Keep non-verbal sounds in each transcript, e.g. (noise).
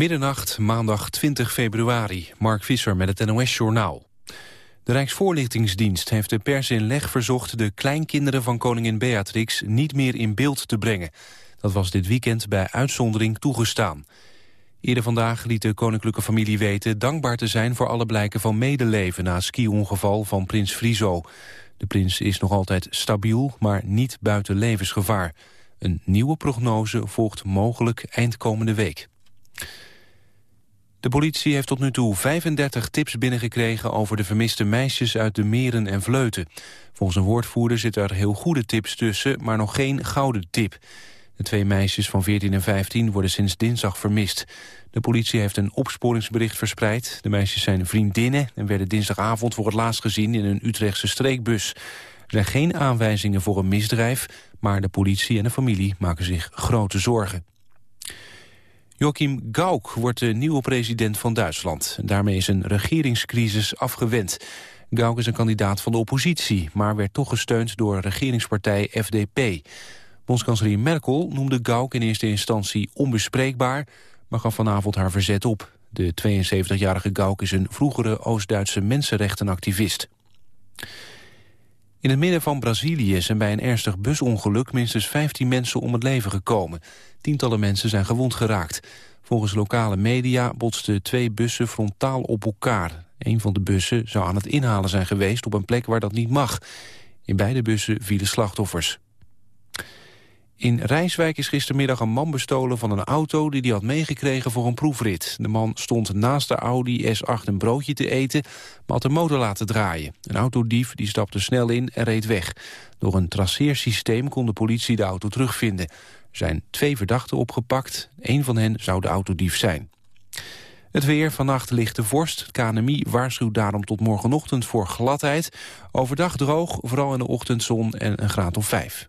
Middernacht, maandag 20 februari. Mark Visser met het NOS-journaal. De Rijksvoorlichtingsdienst heeft de pers in leg verzocht... de kleinkinderen van koningin Beatrix niet meer in beeld te brengen. Dat was dit weekend bij uitzondering toegestaan. Eerder vandaag liet de koninklijke familie weten... dankbaar te zijn voor alle blijken van medeleven... na ski-ongeval van prins Friso. De prins is nog altijd stabiel, maar niet buiten levensgevaar. Een nieuwe prognose volgt mogelijk eind komende week. De politie heeft tot nu toe 35 tips binnengekregen over de vermiste meisjes uit de meren en vleuten. Volgens een woordvoerder zitten er heel goede tips tussen, maar nog geen gouden tip. De twee meisjes van 14 en 15 worden sinds dinsdag vermist. De politie heeft een opsporingsbericht verspreid. De meisjes zijn vriendinnen en werden dinsdagavond voor het laatst gezien in een Utrechtse streekbus. Er zijn geen aanwijzingen voor een misdrijf, maar de politie en de familie maken zich grote zorgen. Joachim Gauck wordt de nieuwe president van Duitsland. Daarmee is een regeringscrisis afgewend. Gauck is een kandidaat van de oppositie, maar werd toch gesteund door regeringspartij FDP. Bondskanselier Merkel noemde Gauck in eerste instantie onbespreekbaar, maar gaf vanavond haar verzet op. De 72-jarige Gauck is een vroegere Oost-Duitse mensenrechtenactivist. In het midden van Brazilië zijn bij een ernstig busongeluk minstens 15 mensen om het leven gekomen. Tientallen mensen zijn gewond geraakt. Volgens lokale media botsten twee bussen frontaal op elkaar. Een van de bussen zou aan het inhalen zijn geweest op een plek waar dat niet mag. In beide bussen vielen slachtoffers. In Rijswijk is gistermiddag een man bestolen van een auto... die hij had meegekregen voor een proefrit. De man stond naast de Audi S8 een broodje te eten... maar had de motor laten draaien. Een autodief die stapte snel in en reed weg. Door een traceersysteem kon de politie de auto terugvinden. Er zijn twee verdachten opgepakt. Eén van hen zou de autodief zijn. Het weer, vannacht de vorst. Het KNMI waarschuwt daarom tot morgenochtend voor gladheid. Overdag droog, vooral in de ochtendzon en een graad of vijf.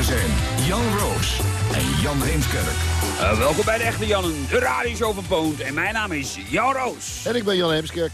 Hier zijn Jan Roos en Jan Heemskerk. Uh, welkom bij de Echte Jannen, de radioshow van Poont. En mijn naam is Jan Roos. En ik ben Jan Heemskerk.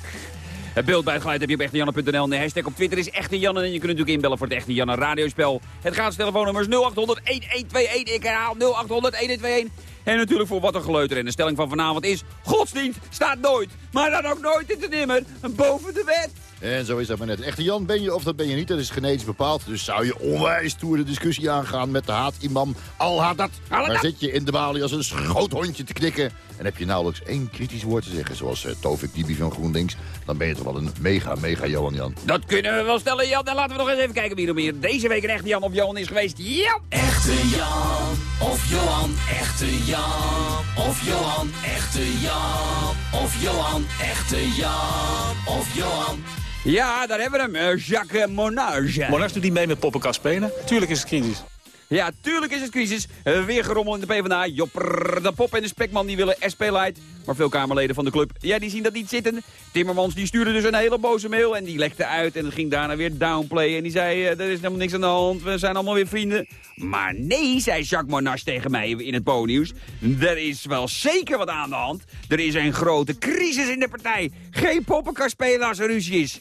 Het beeld bij het geluid heb je op echtejanne.nl. De hashtag op Twitter is Echte Jannen. En je kunt natuurlijk inbellen voor het Echte Janne radiospel. Het gratis telefoonnummer is 0800 1121. Ik herhaal 0800 1121. En natuurlijk voor wat een geleuter. En de stelling van vanavond is... Godsdienst staat nooit, maar dan ook nooit in de nimmer boven de wet. En zo is dat maar net. Echte Jan ben je of dat ben je niet, dat is genetisch bepaald. Dus zou je onwijs toer de discussie aangaan met de haat-imam Al-Haddad. Daar zit je in de balie als een schoothondje te knikken. En heb je nauwelijks één kritisch woord te zeggen, zoals uh, Tovik Dibi van GroenLinks... dan ben je toch wel een mega, mega Johan Jan. Dat kunnen we wel stellen, Jan. En laten we nog eens even kijken wie er meer deze week een echte Jan of Johan is geweest. Jan! Echte Jan of Johan, echte Jan of Johan, echte Jan of Johan, echte Jan of Johan... Ja, daar hebben we hem. Uh, Jacques Monage. Monage doet niet mee met poppenkast spelen. Tuurlijk is het crisis. Ja, tuurlijk is het crisis. Uh, weer gerommel in de PvdA. Jopper, de Pop en de Spekman die willen SP-light. Maar veel Kamerleden van de club, ja, die zien dat niet zitten. Timmermans die stuurde dus een hele boze mail en die legde uit. En ging daarna weer downplayen. En die zei, uh, er is helemaal niks aan de hand. We zijn allemaal weer vrienden. Maar nee, zei Jacques Monage tegen mij in het Po-nieuws. Er is wel zeker wat aan de hand. Er is een grote crisis in de partij. Geen poppenkast spelen als er ruzie is.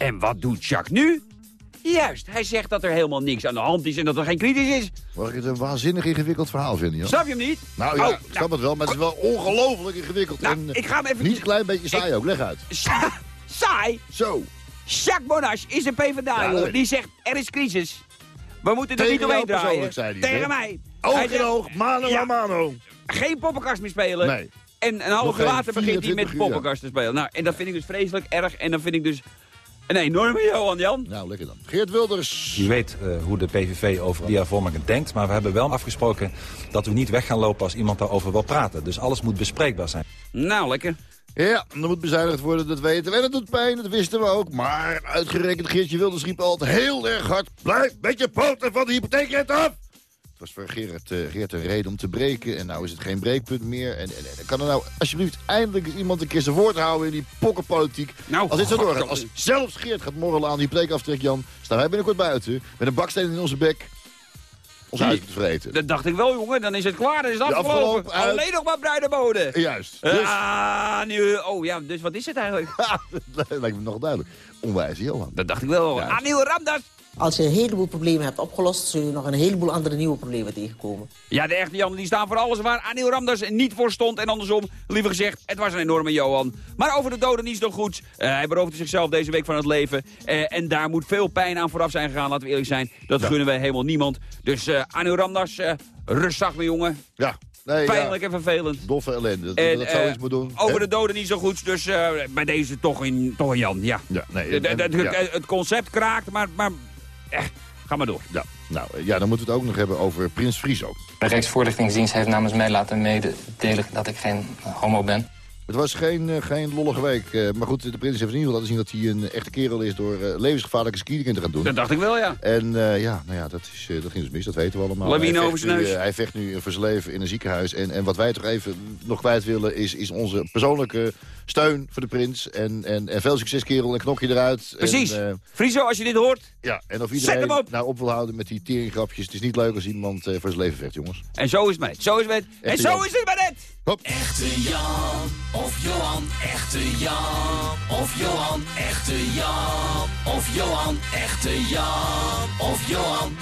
En wat doet Jacques nu? Juist, hij zegt dat er helemaal niks aan de hand is en dat er geen kritisch is. Mag ik het een waanzinnig ingewikkeld verhaal vinden, Jan? Snap je hem niet? Nou ja, oh, ik snap nou, het wel, maar het is wel ongelooflijk ingewikkeld. Nou, en, ik ga hem even... Niet een klein beetje saai ik, ook, leg uit. (laughs) Sa saai? Zo. Jacques Bonas is een PvdA, ja, die zegt er is crisis. We moeten er niet omheen draaien. Zei Tegen mij. Oog in oog, mano ja, mano. Geen poppenkast meer spelen. Nee. En een half uur later begint hij met poppenkast te spelen. Nou, en dat vind ik dus vreselijk erg. En dan vind ik dus een enorme Johan Jan. Nou, lekker dan. Geert Wilders. Je weet uh, hoe de PVV over die hervormingen denkt. Maar we hebben wel afgesproken dat we niet weg gaan lopen als iemand daarover wil praten. Dus alles moet bespreekbaar zijn. Nou, lekker. Ja, er moet bezuinigd worden, dat weten we. En dat doet pijn, dat wisten we ook. Maar uitgerekend Geertje Wilders riep altijd heel erg hard... Blijf met je poten van de hypotheekrente af! Was voor Gerard, eh, Geert een reden om te breken. En nou is het geen breekpunt meer. En, en, en kan er nou alsjeblieft eindelijk eens iemand een keer zijn woord houden in die pokkenpolitiek. Nou, als dit zo god, doorgaat, als zelfs Geert gaat morrelen aan die preekaftrek, Jan... staan wij binnenkort buiten met een baksteen in onze bek ons huis te vreten. Dat dacht ik wel, jongen. Dan is het klaar. Dan is het afgelopen. afgelopen, uit. Alleen nog maar bruideboden. Juist. Dus, Ah, nu... Oh ja, dus wat is het eigenlijk? (laughs) dat lijkt me nog duidelijk. Onwijs Johan. Dat dacht ik wel. Ja. Anil Ramdas. Als je een heleboel problemen hebt opgelost... zul je nog een heleboel andere nieuwe problemen tegenkomen. Ja, de echte Jan die staan voor alles waar Anil Ramdas niet voor stond. En andersom, liever gezegd, het was een enorme Johan. Maar over de doden niets nog goed. Eh, hij beroofde zichzelf deze week van het leven. Eh, en daar moet veel pijn aan vooraf zijn gegaan, laten we eerlijk zijn. Dat gunnen wij helemaal niemand. Dus eh Anil Ramdas, eh rustig mijn jongen. Ja. Nee, Pijnlijk ja. en vervelend. Doffe ellende. Dat, En, dat zou iets moeten doen. Over de doden niet zo goed, dus eh, bij deze toch een, toch een Jan, ja. Ja, nee. En- ja. het, het concept kraakt, maar, maar eh, ga maar door. Ja, nou, eh, ja, dan moeten we het ook nog hebben over Prins Friso. De Rijksvoorlichtingsdienst heeft namens mij laten mededelen dat ik geen homo ben. Het was geen, eh, geen lollige week. eh, maar goed, de prins heeft in ieder geval laten zien dat hij een echte kerel is... door eh, levensgevaarlijke skiën te gaan doen. Dat dacht ik wel, ja. En eh, ja, nou ja, dat, is, eh, dat ging dus mis, dat weten we allemaal. Lawine Hij over zijn nu, neus. eh, hij vecht nu voor zijn leven in een ziekenhuis. En, en wat wij toch even nog kwijt willen is, is onze persoonlijke steun voor de prins. En, en, en veel succes, kerel, en knokje eruit. Precies. En, eh, Friso, als je dit hoort. ja, en of Zet iedereen hem op! nou op wil houden met die teringgrapjes. Het is niet leuk als iemand eh, voor zijn leven vecht, jongens. En zo is het met. Zo is het met. En zo Jan. is het met het. Hop. Echte Jan of Johan, echte Jan of Johan, echte Jan of Johan, echte Jan of Johan.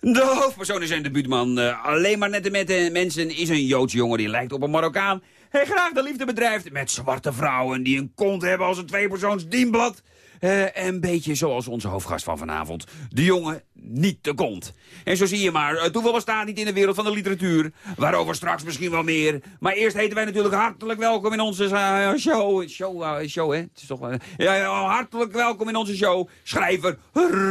De hoofdpersoon in zijn debuutman, eh, alleen maar nette met de mensen, is een Joods jongen die lijkt op een Marokkaan. Hij graag de liefde bedrijft met zwarte vrouwen die een kont hebben als een tweepersoons dienblad. Eh, een beetje zoals onze hoofdgast van vanavond. De jongen niet de kont. En zo zie je maar, uh, toeval bestaat niet in de wereld van de literatuur. Waarover straks misschien wel meer. Maar eerst heten wij natuurlijk hartelijk welkom in onze eh, show. Show, eh, show, hè? Het is toch ja, hartelijk welkom in onze show. Schrijver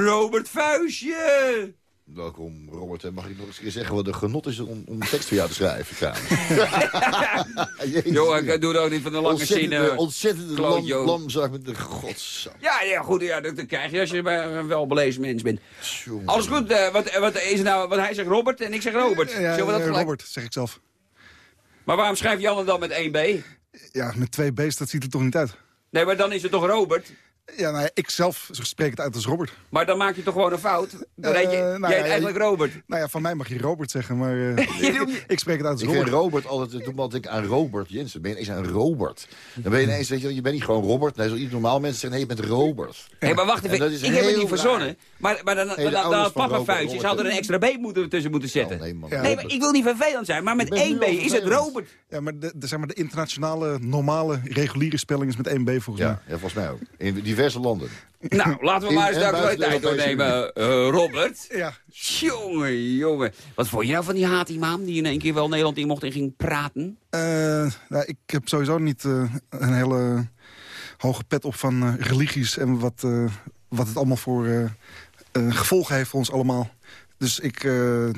Robert Vuistje. Welkom, Robert. En mag ik nog eens een keer zeggen wat een genot is om, om tekst voor jou te schrijven? trouwens? (laughs) Jezus. Jo, ik doe het ook niet van de lange Ontzettende, zinnen. ontzettende lam, lamzak met de godsam. Ja, ja, goed, ja, dat, dat krijg je als je een welbelezen mens bent. Alles goed, eh, wat, wat is nou, wat hij zegt Robert en ik zeg Robert. Ja, Zullen we dat gelijk? Robert, zeg ik zelf. Maar waarom schrijf Jan het dan met 1B? Ja, met twee B's, dat ziet er toch niet uit? Nee, maar dan is het toch Robert? Ja, nou ja, ik zelf spreek het uit als Robert. Maar dan maak je toch gewoon een fout? Dan heet je, nou jij ja, heet eigenlijk Robert. Nou ja, van mij mag je Robert zeggen, maar eh, (laughs) ik, ik spreek het uit als Ik vind Robert. Robert altijd, toen ik aan Robert Jensen. Ben je ineens aan Robert? Dan ben je ineens, weet je, je bent niet gewoon Robert. Nee, zoals normaal mensen zeggen, nee, je bent Robert. Hé, maar wacht En even, dat is ik heb het heel niet verzonnen. raar. Maar, maar dan, dan, dan, papa Robert, Vuistje Robert, zou er een extra B moeten, tussen moeten zetten. Oh, nee, man. Ja. Nee, maar ik wil niet vervelend zijn, maar met één B is het. Robert. Ja, maar de, de, zeg maar de internationale, normale, reguliere spelling is met één B volgens Ja, mij. ja, volgens mij ook. Diverse landen. Nou, laten we In maar eens de actualiteit doornemen, eh, Robert. Ja, Jongen, jongen. Wat vond je nou van die haat-imam die in één keer wel Nederland in mocht en ging praten? Eh, nou, ik heb sowieso niet eh, een hele hoge pet op van eh, religies... en wat, eh, wat het allemaal voor gevolgen heeft voor ons allemaal. Dus ik, eh,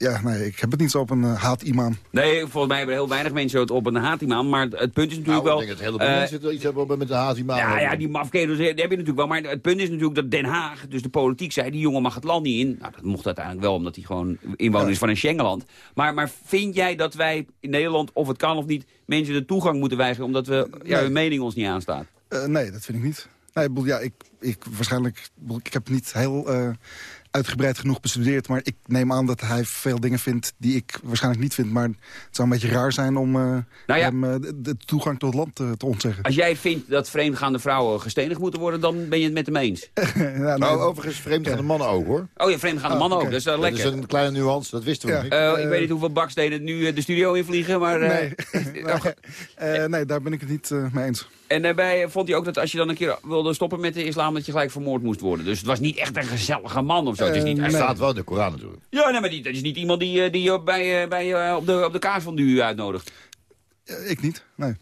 ja, nee, ik heb het niet zo op een eh, haat-imam. Nee, volgens mij hebben heel weinig mensen het op een haat-imam. Maar het punt is natuurlijk Nou, wel... ik denk dat hele veel eh, mensen het iets hebben met de Hazimaan. ja, ja, die mafkedels die heb je natuurlijk wel. Maar het punt is natuurlijk dat Den Haag, dus de politiek, zei... die jongen mag het land niet in. Nou, dat mocht uiteindelijk wel, omdat hij gewoon inwoner is van een Schengenland. Maar, maar vind jij dat wij in Nederland, of het kan of niet... mensen de toegang moeten weigeren omdat we, ja, Nee. hun mening ons niet aanstaat? Eh, nee, dat vind ik niet. Nee, ja, ik, ik, waarschijnlijk, ik heb niet heel eh, uitgebreid genoeg bestudeerd... maar ik neem aan dat hij veel dingen vindt die ik waarschijnlijk niet vind. Maar het zou een beetje raar zijn om eh, Nou ja. hem eh, de, de toegang tot het land eh, te ontzeggen. Als jij vindt dat vreemdgaande vrouwen gestenigd moeten worden... dan ben je het met hem eens. (laughs) Ja, nee, Nou, overigens vreemd gaan de mannen ook, hoor. Oh ja, vreemdgaande Oh, mannen ook, oké. dat is wel Dat is lekker. een kleine nuance, dat wisten we Ja. niet. Eh, ik weet niet hoeveel bakstenen nu de studio invliegen, maar... eh, nee, (laughs) nee, eh, nee, daar ben ik het niet eh, mee eens. En daarbij vond hij ook dat als je dan een keer wilde stoppen met de islam... dat je gelijk vermoord moest worden. Dus het was niet echt een gezellige man of zo. het is niet, Eh, Hij nee. staat wel de Koran natuurlijk. Ja, nee, maar die, dat is niet iemand die, eh, die je bij, eh, bij, eh, op, de, op de kaas van u uitnodigt. Ik niet, nee.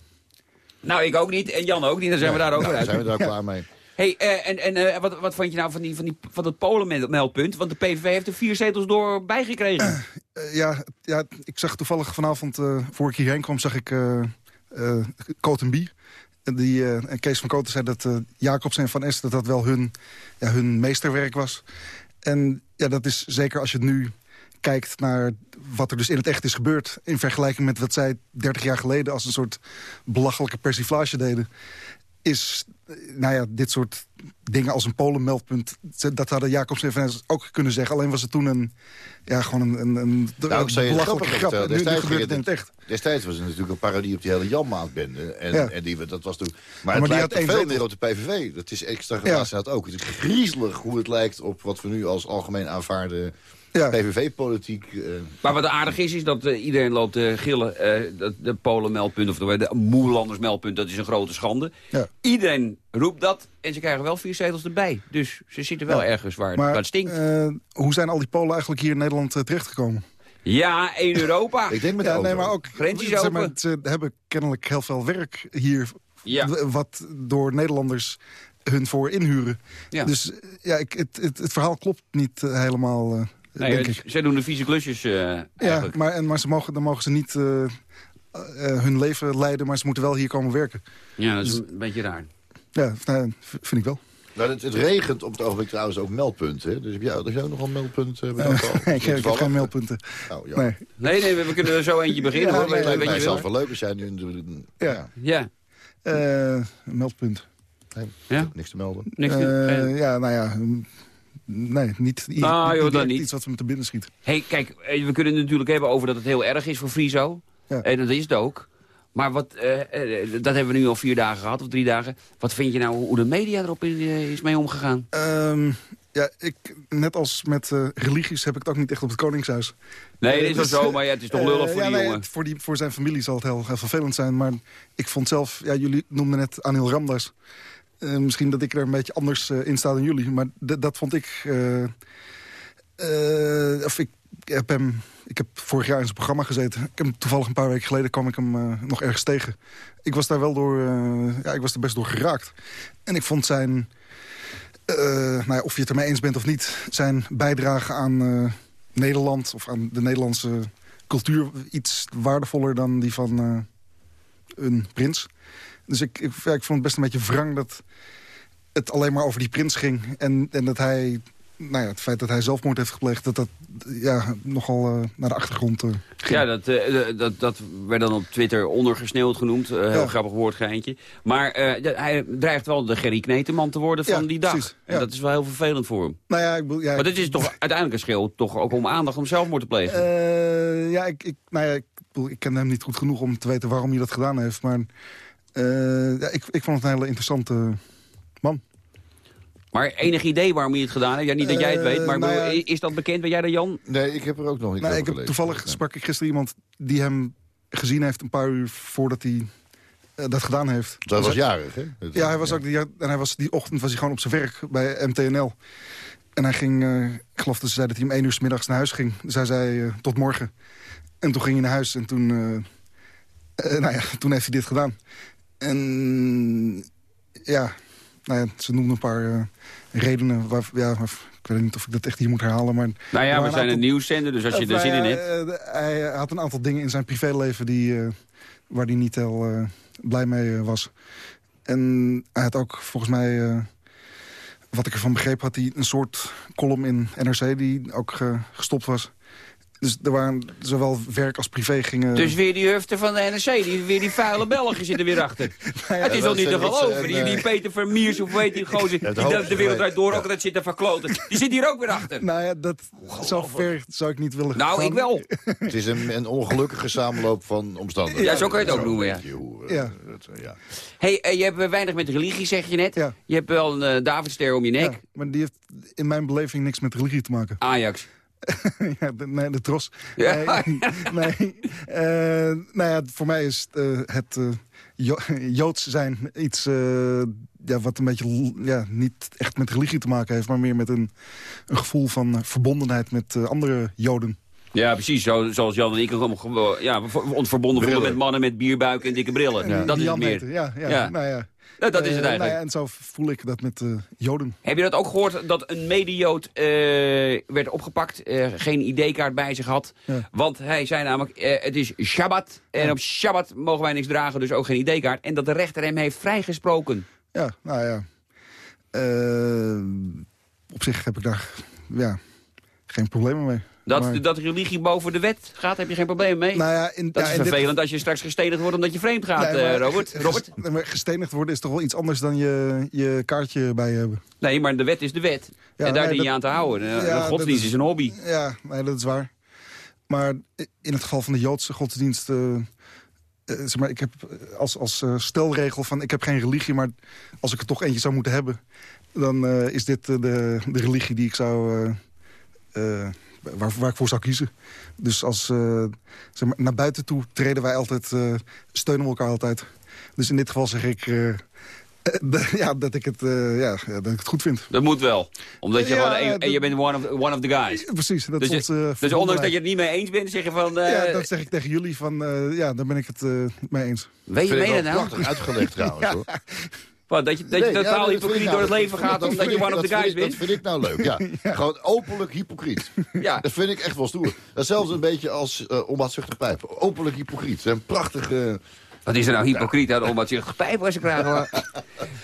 Nou, ik ook niet. En Jan ook niet. Dan zijn we daar ook Nou, weer dan uit. zijn we daar klaar mee. Hey, eh, en, en eh, wat, wat vond je nou van, die, van, die, van dat Polen-meldpunt? Want de PVV heeft er vier zetels door bijgekregen. Ja, ja, ik zag toevallig vanavond, eh, voor ik hierheen kwam, zag ik eh eh, Cotenby. Die, eh, en Kees van Koten zei dat eh Jacobs en Van Est... dat dat wel hun, ja, hun meesterwerk was. En ja, dat is zeker als je nu kijkt naar wat er dus in het echt is gebeurd... in vergelijking met wat zij 30 jaar geleden... als een soort belachelijke persiflage deden... is, eh, nou ja, dit soort dingen als een Polen-meldpunt... dat hadden Jacobs en Van ook kunnen zeggen. Alleen was het toen een, ja, gewoon een, een, een Nou, belachelijke grap. vertellen. Nu, Destijds, het in het echt. destijds was het natuurlijk een parodie op die hele Janmaatbende. En, Ja. en die, dat was toen, maar, maar het die lijkt veel meer op de PVV. Dat is extra dat ook. Het is griezelig hoe het lijkt op wat we nu als algemeen aanvaarde Ja. PVV-politiek... eh, Maar wat aardig is, is dat eh, iedereen loopt te gillen. eh, dat de Polen-meldpunt of de, de Moerlanders-meldpunt, dat is een grote schande. Ja. Iedereen roept dat en ze krijgen wel vier zetels erbij. Dus ze zitten wel Ja. ergens waar, Maar waar het stinkt. eh, hoe zijn al die Polen eigenlijk hier in Nederland eh, terechtgekomen? ja, één Europa. (laughs) ik denk met de Ja, auto. nee, maar ook, Grensjes zeg maar, ze hebben kennelijk heel veel werk hier... Wat door Nederlanders hun voor inhuren. Ja. Dus eh, ja, ik, het, het, het verhaal klopt niet eh, helemaal, eh, Nee, denk het- ik. zij doen de vieze klusjes eh, Ja, maar, en, maar ze mogen, dan mogen ze niet eh, eh, hun leven leiden... maar ze moeten wel hier komen werken. Ja, dat is een beetje raar. Ja, nou, vind ik wel. Nou, het, het regent op het ogenblik trouwens ook meldpunten. hè. Dus heb jij, heb jij ook nog een meldpunt? eh, Eh, elkaar? (laughs) ik, heb- ik heb Toevallig? geen mailpunten. Oh, ja. Nee. Nee, nee, we, kunnen er zo eentje (laughs) beginnen. Ja, hoor. nee, nee, Lijkt mij je wel? zelfs wel leuk als jij nu... Een, Ja. Ja, Eh, een meldpunt. ja. niks te melden. Niks Eh, te- ja, nou ja... Nee, niet, joh, niet dan direct niet. iets wat me te binnen schiet. hey, kijk, eh, we kunnen het natuurlijk hebben over dat het heel erg is voor Friso. Ja. En dat is het ook. Maar wat, eh, eh, dat hebben we nu al vier dagen gehad, of drie dagen. Wat vind je nou hoe de media erop in, eh, is mee omgegaan? Ehm, ja, ik, net als met eh, religies heb ik het ook niet echt op het Koningshuis. Nee, Eh, dat is wel dus, zo, maar ja, het is toch eh, lullig voor ja, die nee, jongen. het- Voor, die, voor zijn familie zal het heel, heel vervelend zijn. Maar ik vond zelf, ja, jullie noemden net Anil Ramdas. Eh, misschien dat ik er een beetje anders eh, in sta dan jullie. Maar dat vond ik... eh, of ik heb hem... Ik heb vorig jaar in zijn programma gezeten. Ik heb toevallig een paar weken geleden kwam ik hem nog ergens tegen. Ik was daar wel door... ja, ik was er best door geraakt. En ik vond zijn... nou ja, of je het ermee eens bent of niet... zijn bijdrage aan Nederland of aan de Nederlandse cultuur... iets waardevoller dan die van een prins. Dus ik, ik, ja, ik vond het best een beetje wrang dat het alleen maar over die prins ging. En, en dat hij, nou ja, het feit dat hij zelfmoord heeft gepleegd... dat dat ja, nogal eh, naar de achtergrond eh, ging. Ja, dat, eh, dat, dat werd dan op Twitter ondergesneeuwd genoemd. Heel Ja. grappig woordgeintje. Maar hij dreigt wel de Gerry Kneteman te worden van Ja, die dag. precies, En dat is wel heel vervelend voor hem. Nou ja, ik bedoel... Maar dit is toch uiteindelijk een schil toch ook om aandacht om zelfmoord te plegen. Ja, ik, ik, nou ja, ik, bedoel, ik ken hem niet goed genoeg om te weten waarom hij dat gedaan heeft. Maar eh, ja, ik, ik vond het een hele interessante man. Maar enig idee waarom hij het gedaan heeft? Ja, niet dat jij het Eh, weet, maar nou ja. is dat bekend? Weet jij dat, Jan? Nee, ik heb er ook nog niet Nou, over ik heb, gelezen. toevallig sprak ik gisteren iemand die hem gezien heeft... een paar uur voordat hij eh, dat gedaan heeft. Dat was jarig, hè? Dat- Ja, hij was ook die, en hij was, die ochtend was hij gewoon op zijn werk bij MTNL. En hij ging, eh, ik geloof dat ze zei dat hij om één uur s middags naar huis ging. Dus hij zei tot morgen. En toen ging hij naar huis en toen, nou ja, toen heeft hij dit gedaan. En ja, nou ja ze noemden een paar eh, redenen. Waar, ja, ik weet niet of ik dat echt hier moet herhalen. Maar Nou ja, we zijn een een nieuwszender, dus als je of, er zin in nou hebt. eh, hij had een aantal dingen in zijn privéleven die, eh, waar hij niet heel eh, blij mee eh, was. En hij had ook volgens mij, eh, wat ik ervan begreep... had hij een soort column in NRC die ook eh, gestopt was. Dus er waren zowel werk als privé gingen... Dus weer die hufte van de NRC, die, weer die vuile Belgen zitten weer achter. (laughs) het is dat toch niet te geloven? Die, die eh, Peter Vermiers, of weet die (laughs) gozer, die de, wereld draait door ook altijd zit te verkloten. (laughs) Die zit hier ook weer achter. Nou ja, dat zo ver zou ik niet willen Nou, gaan. ik wel. Het is een, een ongelukkige samenloop van omstandigheden. Ja, zo kan je het ook noemen, ja. eh, Ja. hey, eh, je hebt weinig met religie, zeg je net. Ja. Je hebt wel een uh, Davidster om je nek. Ja, maar die heeft in mijn beleving niks met religie te maken. Ajax. (laughs) ja, de, nee, de tros. Ja. Nee, (laughs) nee. Eh, nou ja, voor mij is eh, het eh, Jo- Joods zijn iets eh, ja, wat een beetje ja, niet echt met religie te maken heeft... maar meer met een, een gevoel van eh, verbondenheid met eh, andere Joden. Ja, precies. Zo, zoals Jan en ik gewoon ja, we- ons verbonden voelen met mannen met bierbuiken en dikke brillen. En Dat is het meer. heette, Ja, ja, Ja. Nou ja. Nou, dat is het Eh, eigenlijk. nou ja, en zo voel ik dat met eh, Joden. Heb je dat ook gehoord dat een medejood eh, werd opgepakt, geen ID-kaart bij zich had? Ja. Want hij zei namelijk, het is Shabbat en op Shabbat mogen wij niks dragen, dus ook geen ID-kaart. En dat de rechter hem heeft vrijgesproken. Ja, nou ja. Op zich heb ik daar ja, geen problemen mee. Dat, Maar- dat religie boven de wet gaat, heb je geen probleem mee? Nou ja, in, dat ja, is dit- vervelend als je straks gestenigd wordt omdat je vreemd gaat, Nee, maar eh, Robert. ges- Robert? maar gestenigd worden is toch wel iets anders dan je, je kaartje bij hebben. Nee, maar de wet is de wet. Ja, en daar nee, dien je aan te houden. De godsdienst is een hobby. Ja, nee, dat is waar. Maar in het geval van de Joodse godsdienst... eh, eh, zeg maar, ik heb als, als stelregel van ik heb geen religie... maar als ik er toch eentje zou moeten hebben... dan is dit de, de religie die ik zou... waar, waar ik voor zou kiezen. Dus als, eh, zeg maar, naar buiten toe treden wij altijd... eh, steunen we elkaar altijd. Dus in dit geval zeg ik... eh, (laughs) de- ja, dat ik, het, eh, ja, ja, dat ik het goed vind. Dat moet wel. Omdat je Ja, gewoon, en, je bent one of, one of the guys. Precies, dat Dus, is je- dus ondanks dat je het niet mee eens bent, zeg je van... eh, ja, dat zeg ik tegen jullie van, eh, ja, daar ben ik het eh, mee eens. Weet je, wel dat nou? prachtig uitgelegd (laughs) trouwens, hoor. Wat, dat je, dat je Nee, totaal hypocriet ik door het nou- leven gaat dat omdat je vind one of the guys bent? Dat vind ik nou leuk, ja. (laughs) Gewoon openlijk hypocriet. Ja. Dat vind ik echt wel stoer. Dat is zelfs een beetje als uh, onbaatzuchtig pijpen. Openlijk hypocriet. Een prachtige... Wat is er nou hypocriet aan omdat je gepijp was krijgen?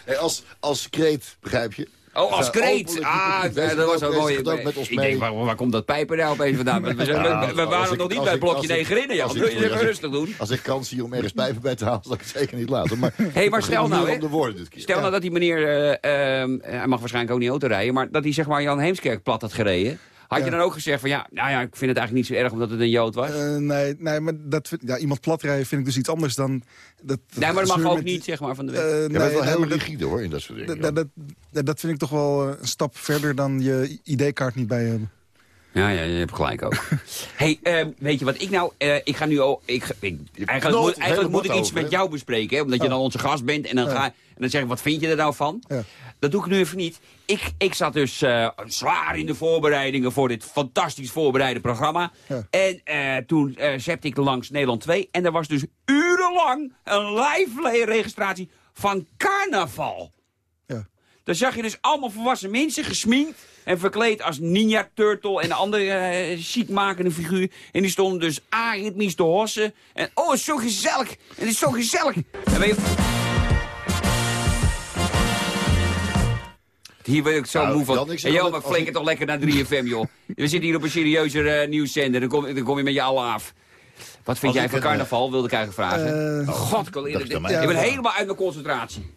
Nee, als, als kreet, begrijp je? Oh, als kreet. openlijk Ah, dat was een mooie... met ons Ik denk, waar, waar komt dat pijpen nou opeens vandaan? (laughs) We, zijn- Ja, we- we als waren ik- nog niet bij ik- blokje als ik- 9 in, Jan. Wil je rustig doen? Als ik kans zie om ergens pijpen bij te halen, zal ik het zeker niet laten. Maar, (laughs) Hé, maar het stel nou, hè. Stel nou dat die meneer, eh, ehm, hij mag waarschijnlijk ook niet auto rijden, maar dat hij zeg maar Jan Heemskerk plat had gereden. Had je dan ook gezegd van ja, nou ja, ik vind het eigenlijk niet zo erg omdat het een Jood was? Eh, nee, nee, maar dat vind, ja, iemand platrijden vind ik dus iets anders dan... Dat, nee, maar dat mag ook met- niet zeg maar van de wet. Eh, Je nee, bent wel nee, heel dat- rigide hoor, in dat soort dingen. dat, dat, dat, dat vind ik toch wel eh, een stap verder dan je ID-kaart niet bij je hebben. Ja, ja, je hebt gelijk ook. (laughs) hey, ehm, weet je wat ik nou... eh, ik ga nu al... Ik, eigenlijk moet, eigenlijk moet ik iets over, met jou bespreken. Hè, omdat je dan onze gast bent. En dan, Ja. ga, en dan zeg ik, wat vind je er nou van? Ja. Dat doe ik nu even niet. Ik, ik zat dus eh, zwaar in de voorbereidingen voor dit fantastisch voorbereide programma. Ja. En eh, toen eh zette ik langs Nederland 2. En er was dus urenlang een live registratie van carnaval. Ja. Dan zag je dus allemaal volwassen mensen gesminkt en verkleed als Ninja Turtle en andere eh ziekmakende figuur. En die stonden dus aritmisch te hossen. En oh, het is zo gezellig. En het is zo gezellig. En weet je... Hier ben ik zo Nou, moe van. En joh, maar flikker ik- toch lekker naar 3FM, joh. We zitten hier op een serieuzer eh, nieuwszender. Dan kom, dan kom je met je allen af. Wat vind Als jij van een, carnaval, wilde ik eigenlijk vragen. Eh, God, ik ben helemaal uit mijn concentratie.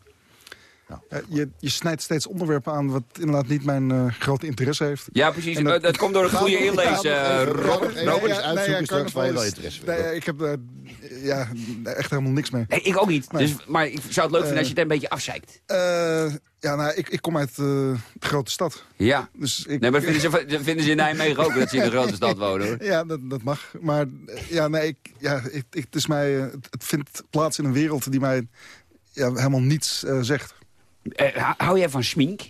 Ja, je, je snijdt steeds onderwerpen aan wat inderdaad niet mijn eh, grote interesse heeft. Ja, precies. Dat- Eh, Dat, komt door een Ga goede eh, nog Robert. Robert. eens uitzoeken straks waar je wel interesse in nee. Ik heb daar ja, echt helemaal niks mee. Nee, ik ook niet. Nee. Dus, maar ik zou het leuk vinden Eh. als je het een beetje afzeikt. Eh, ja, nou, ik, ik kom uit eh, de grote stad. Ja. Dus ik, Nee, maar vinden ze, dat vinden ze in Nijmegen ook dat ze in een grote stad wonen, hoor. (laughs) Ja, dat, dat mag. Maar eh, ja, nee, ik, ja, ik, ik, het, is mij, eh, het, het vindt plaats in een wereld die mij ja, helemaal niets eh, zegt. Eh, hou- jij van smink?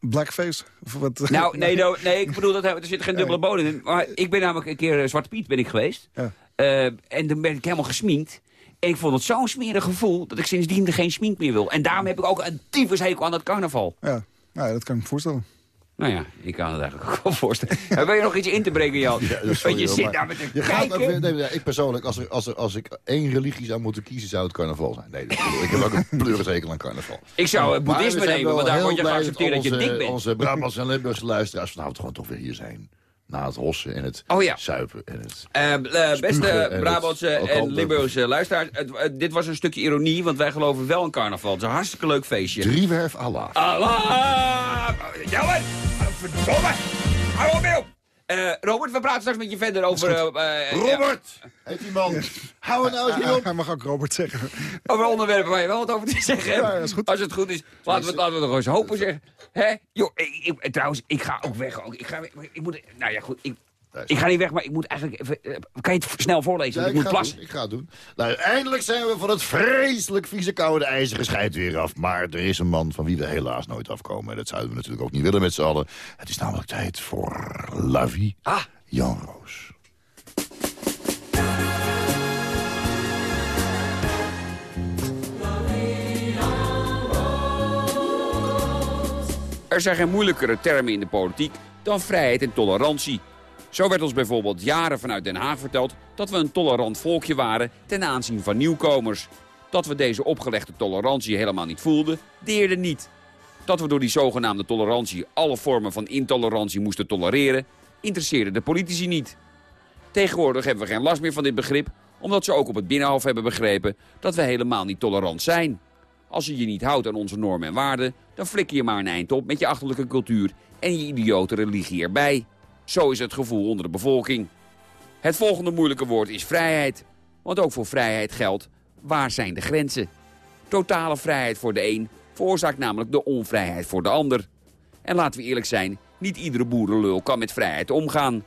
Blackface? Of wat, Nou, nee, (laughs) no, nee, ik bedoel, dat, er zit geen dubbele bodem in. Maar ik ben namelijk een keer eh, Zwarte Piet ben ik geweest. Ja. Eh, en dan ben ik helemaal gesminkt. En ik vond het zo'n smerig gevoel dat ik sindsdien geen smink meer wil. En daarom heb ik ook een tyfushekel aan het carnaval. Ja, nou, ja, dat kan ik me voorstellen. Nou ja, ik kan het eigenlijk ook wel voorstellen. Wil je nog iets in te brengen, Jan? (laughs) Ja, Want je zit maar daar met een je kijken. nee, nee, ik persoonlijk, als, er, als, er, als ik één religie zou moeten kiezen, zou het carnaval zijn. Nee, dat, ik heb ook een (laughs) pleurishekel aan carnaval. Ik zou Maar boeddhisme nemen, want daar word je geaccepteerd dat je onze, dik bent. Onze Brabants en Limburgse luisteraars vanavond gewoon toch weer hier zijn. Na het hossen en het Oh ja. zuipen en het... Eh, eh, beste en Brabantse en elkaar- Limburgse luisteraars, het- eh, dit was een stukje ironie, want wij geloven wel in carnaval. Het is een hartstikke leuk feestje. Driewerf Allah. Allah! Jammer! Verdomme! Hou op, Eh, Robert, we praten straks met je verder over... eh, eh, Robert! Heet die man. Hou het nou eens niet op. hij mag ook Robert zeggen. over onderwerpen waar je wel wat over te zeggen hebt. Ja, dat is goed. Als het goed is, laten we, laten we nog eens hopen zeggen. Hè? Joh, ik, ik- trouwens, ik ga ook weg. Ook. Ik, ga, ik moet... Nou ja, goed. Ik, ik ga niet weg, maar ik moet eigenlijk even... eh, kan je het snel voorlezen? Ja, ik moet ga plassen. doen, ik ga het doen. Nou, eindelijk zijn we van het vreselijk vieze koude ijzeren scheid weer af. Maar er is een man van wie we helaas nooit afkomen. En dat zouden we natuurlijk ook niet willen met z'n allen. Het is namelijk tijd voor La Vie. Ah. Jan Roos. Er zijn geen moeilijkere termen in de politiek dan vrijheid en tolerantie. Zo werd ons bijvoorbeeld jaren vanuit Den Haag verteld dat we een tolerant volkje waren ten aanzien van nieuwkomers. Dat we deze opgelegde tolerantie helemaal niet voelden, deerde niet. Dat we door die zogenaamde tolerantie alle vormen van intolerantie moesten tolereren, interesseerde de politici niet. Tegenwoordig hebben we geen last meer van dit begrip, omdat ze ook op het Binnenhof hebben begrepen dat we helemaal niet tolerant zijn. Als je je niet houdt aan onze normen en waarden, dan flikker je maar een eind op met je achterlijke cultuur en je idiote religie erbij. Zo is het gevoel onder de bevolking. Het volgende moeilijke woord is vrijheid. Want ook voor vrijheid geldt, waar zijn de grenzen? Totale vrijheid voor de een veroorzaakt namelijk de onvrijheid voor de ander. En laten we eerlijk zijn, niet iedere boerenlul kan met vrijheid omgaan.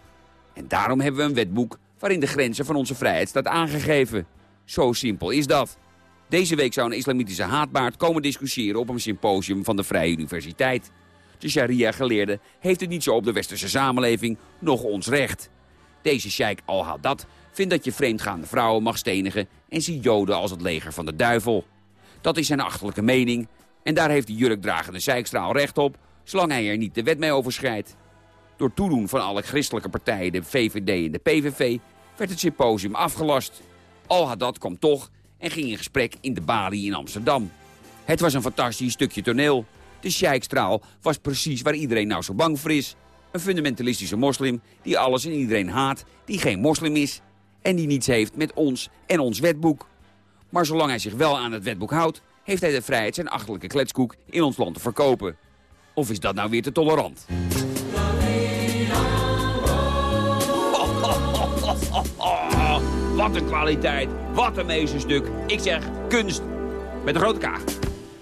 En daarom hebben we een wetboek waarin de grenzen van onze vrijheid staat aangegeven. Zo simpel is dat. Deze week zou een islamitische haatbaard komen discussiëren op een symposium van de Vrije Universiteit. De sharia-geleerde heeft het niet zo op de westerse samenleving, nog ons recht. Deze sheik al-Haddad vindt dat je vreemdgaande vrouwen mag stenigen en ziet joden als het leger van de duivel. Dat is zijn achterlijke mening en daar heeft de jurkdragende zeikstraal recht op, zolang hij er niet de wet mee overschrijdt. Door toedoen van alle christelijke partijen, de VVD en de PVV, werd het symposium afgelast. Al-Haddad kwam toch en ging in gesprek in de Bali in Amsterdam. Het was een fantastisch stukje toneel. De Sheikstraal was precies waar iedereen nou zo bang voor is. Een fundamentalistische moslim die alles en iedereen haat, die geen moslim is... en die niets heeft met ons en ons wetboek. Maar zolang hij zich wel aan het wetboek houdt... heeft hij de vrijheid zijn achterlijke kletskoek in ons land te verkopen. Of is dat nou weer te tolerant? (laughs) Wat een kwaliteit, wat een meesterstuk. Ik zeg kunst met een grote K.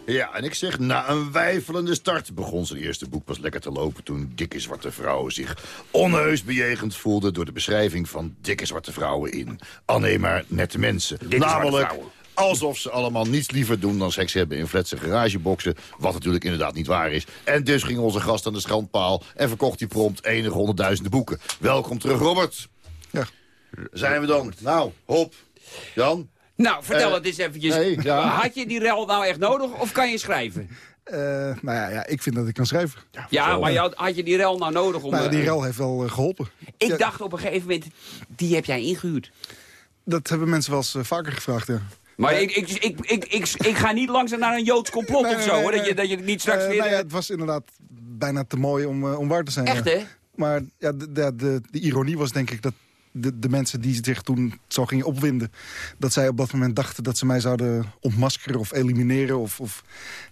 Ja, en ik zeg, na een wijfelende start begon zijn eerste boek pas lekker te lopen... toen dikke zwarte vrouwen zich onheus bejegend voelden... door de beschrijving van dikke zwarte vrouwen in Alleen maar nette mensen. Dikke zwarte Namelijk vrouwen. alsof ze allemaal niets liever doen dan seks hebben in fletse garageboxen... wat natuurlijk inderdaad niet waar is. En dus ging onze gast aan de schandpaal en verkocht hij prompt enige honderdduizenden boeken. Welkom terug, Robert. Ja. Zijn we dan? Nou, hop. Jan? Nou, vertel Eh, het eens eventjes. nee, ja. Had je die rel nou echt nodig of kan je schrijven? Eh, nou ja, ja, ik vind dat ik kan schrijven. Ja, maar had, had je die rel nou nodig om... Nou, ja, die eh, rel heeft wel eh, geholpen. Ik Ja, dacht op een gegeven moment, die heb jij ingehuurd. Dat hebben mensen wel eens vaker gevraagd, ja. Maar ik, ik, ik, ik, ik, ik ga niet langzaam naar een Joods complot Nee, of zo, nee, hoor. Dat je, dat je niet straks weer... nou ja, het was inderdaad bijna te mooi om, om waar te zijn. Echt, hè? Maar ja, de, de, de, de ironie was denk ik dat de, de mensen die zich toen zo gingen opwinden... dat zij op dat moment dachten dat ze mij zouden ontmaskeren of elimineren. Of, of,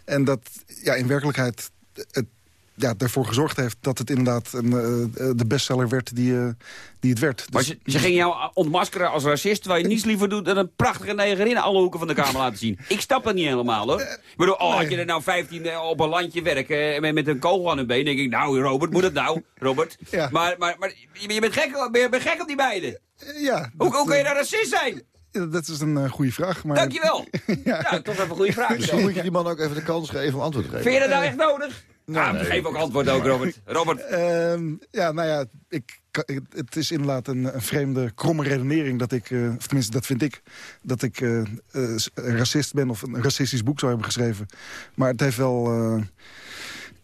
en dat ja, in werkelijkheid het ja, ervoor gezorgd heeft dat het inderdaad een, eh, de bestseller werd die, eh, die het werd. Maar Dus- ze, ze gingen jou ontmaskeren als racist... terwijl je niets liever doet dan een prachtige negerin... alle hoeken van de kamer laten zien. Ik snap dat niet helemaal, hoor. Ik bedoel, oh, had je er nou 15 op een landje werken... met, met een kogel aan hun been, denk ik... nou, Robert, moet het nou, Robert? Ja. Maar, maar, maar je je bent gek, je bent gek op die beiden. Eh, ja, Hoe, dat, hoe kun je eh, nou racist zijn? ja, dat is een eh, goede vraag. Maar, Dankjewel. (laughs) ja. toch even een goede vraag. Misschien moet je die man ook even de kans geven om antwoord te geven. Vind je dat nou echt nodig? Nou, nee. geef ook antwoord ook, Robert. (laughs) Robert, Ehm, ja, nou ja, ik, het- is inderdaad een, een vreemde, kromme redenering dat ik, eh, of tenminste dat vind ik, dat ik eh, eh, een racist ben of een racistisch boek zou hebben geschreven. Maar het heeft wel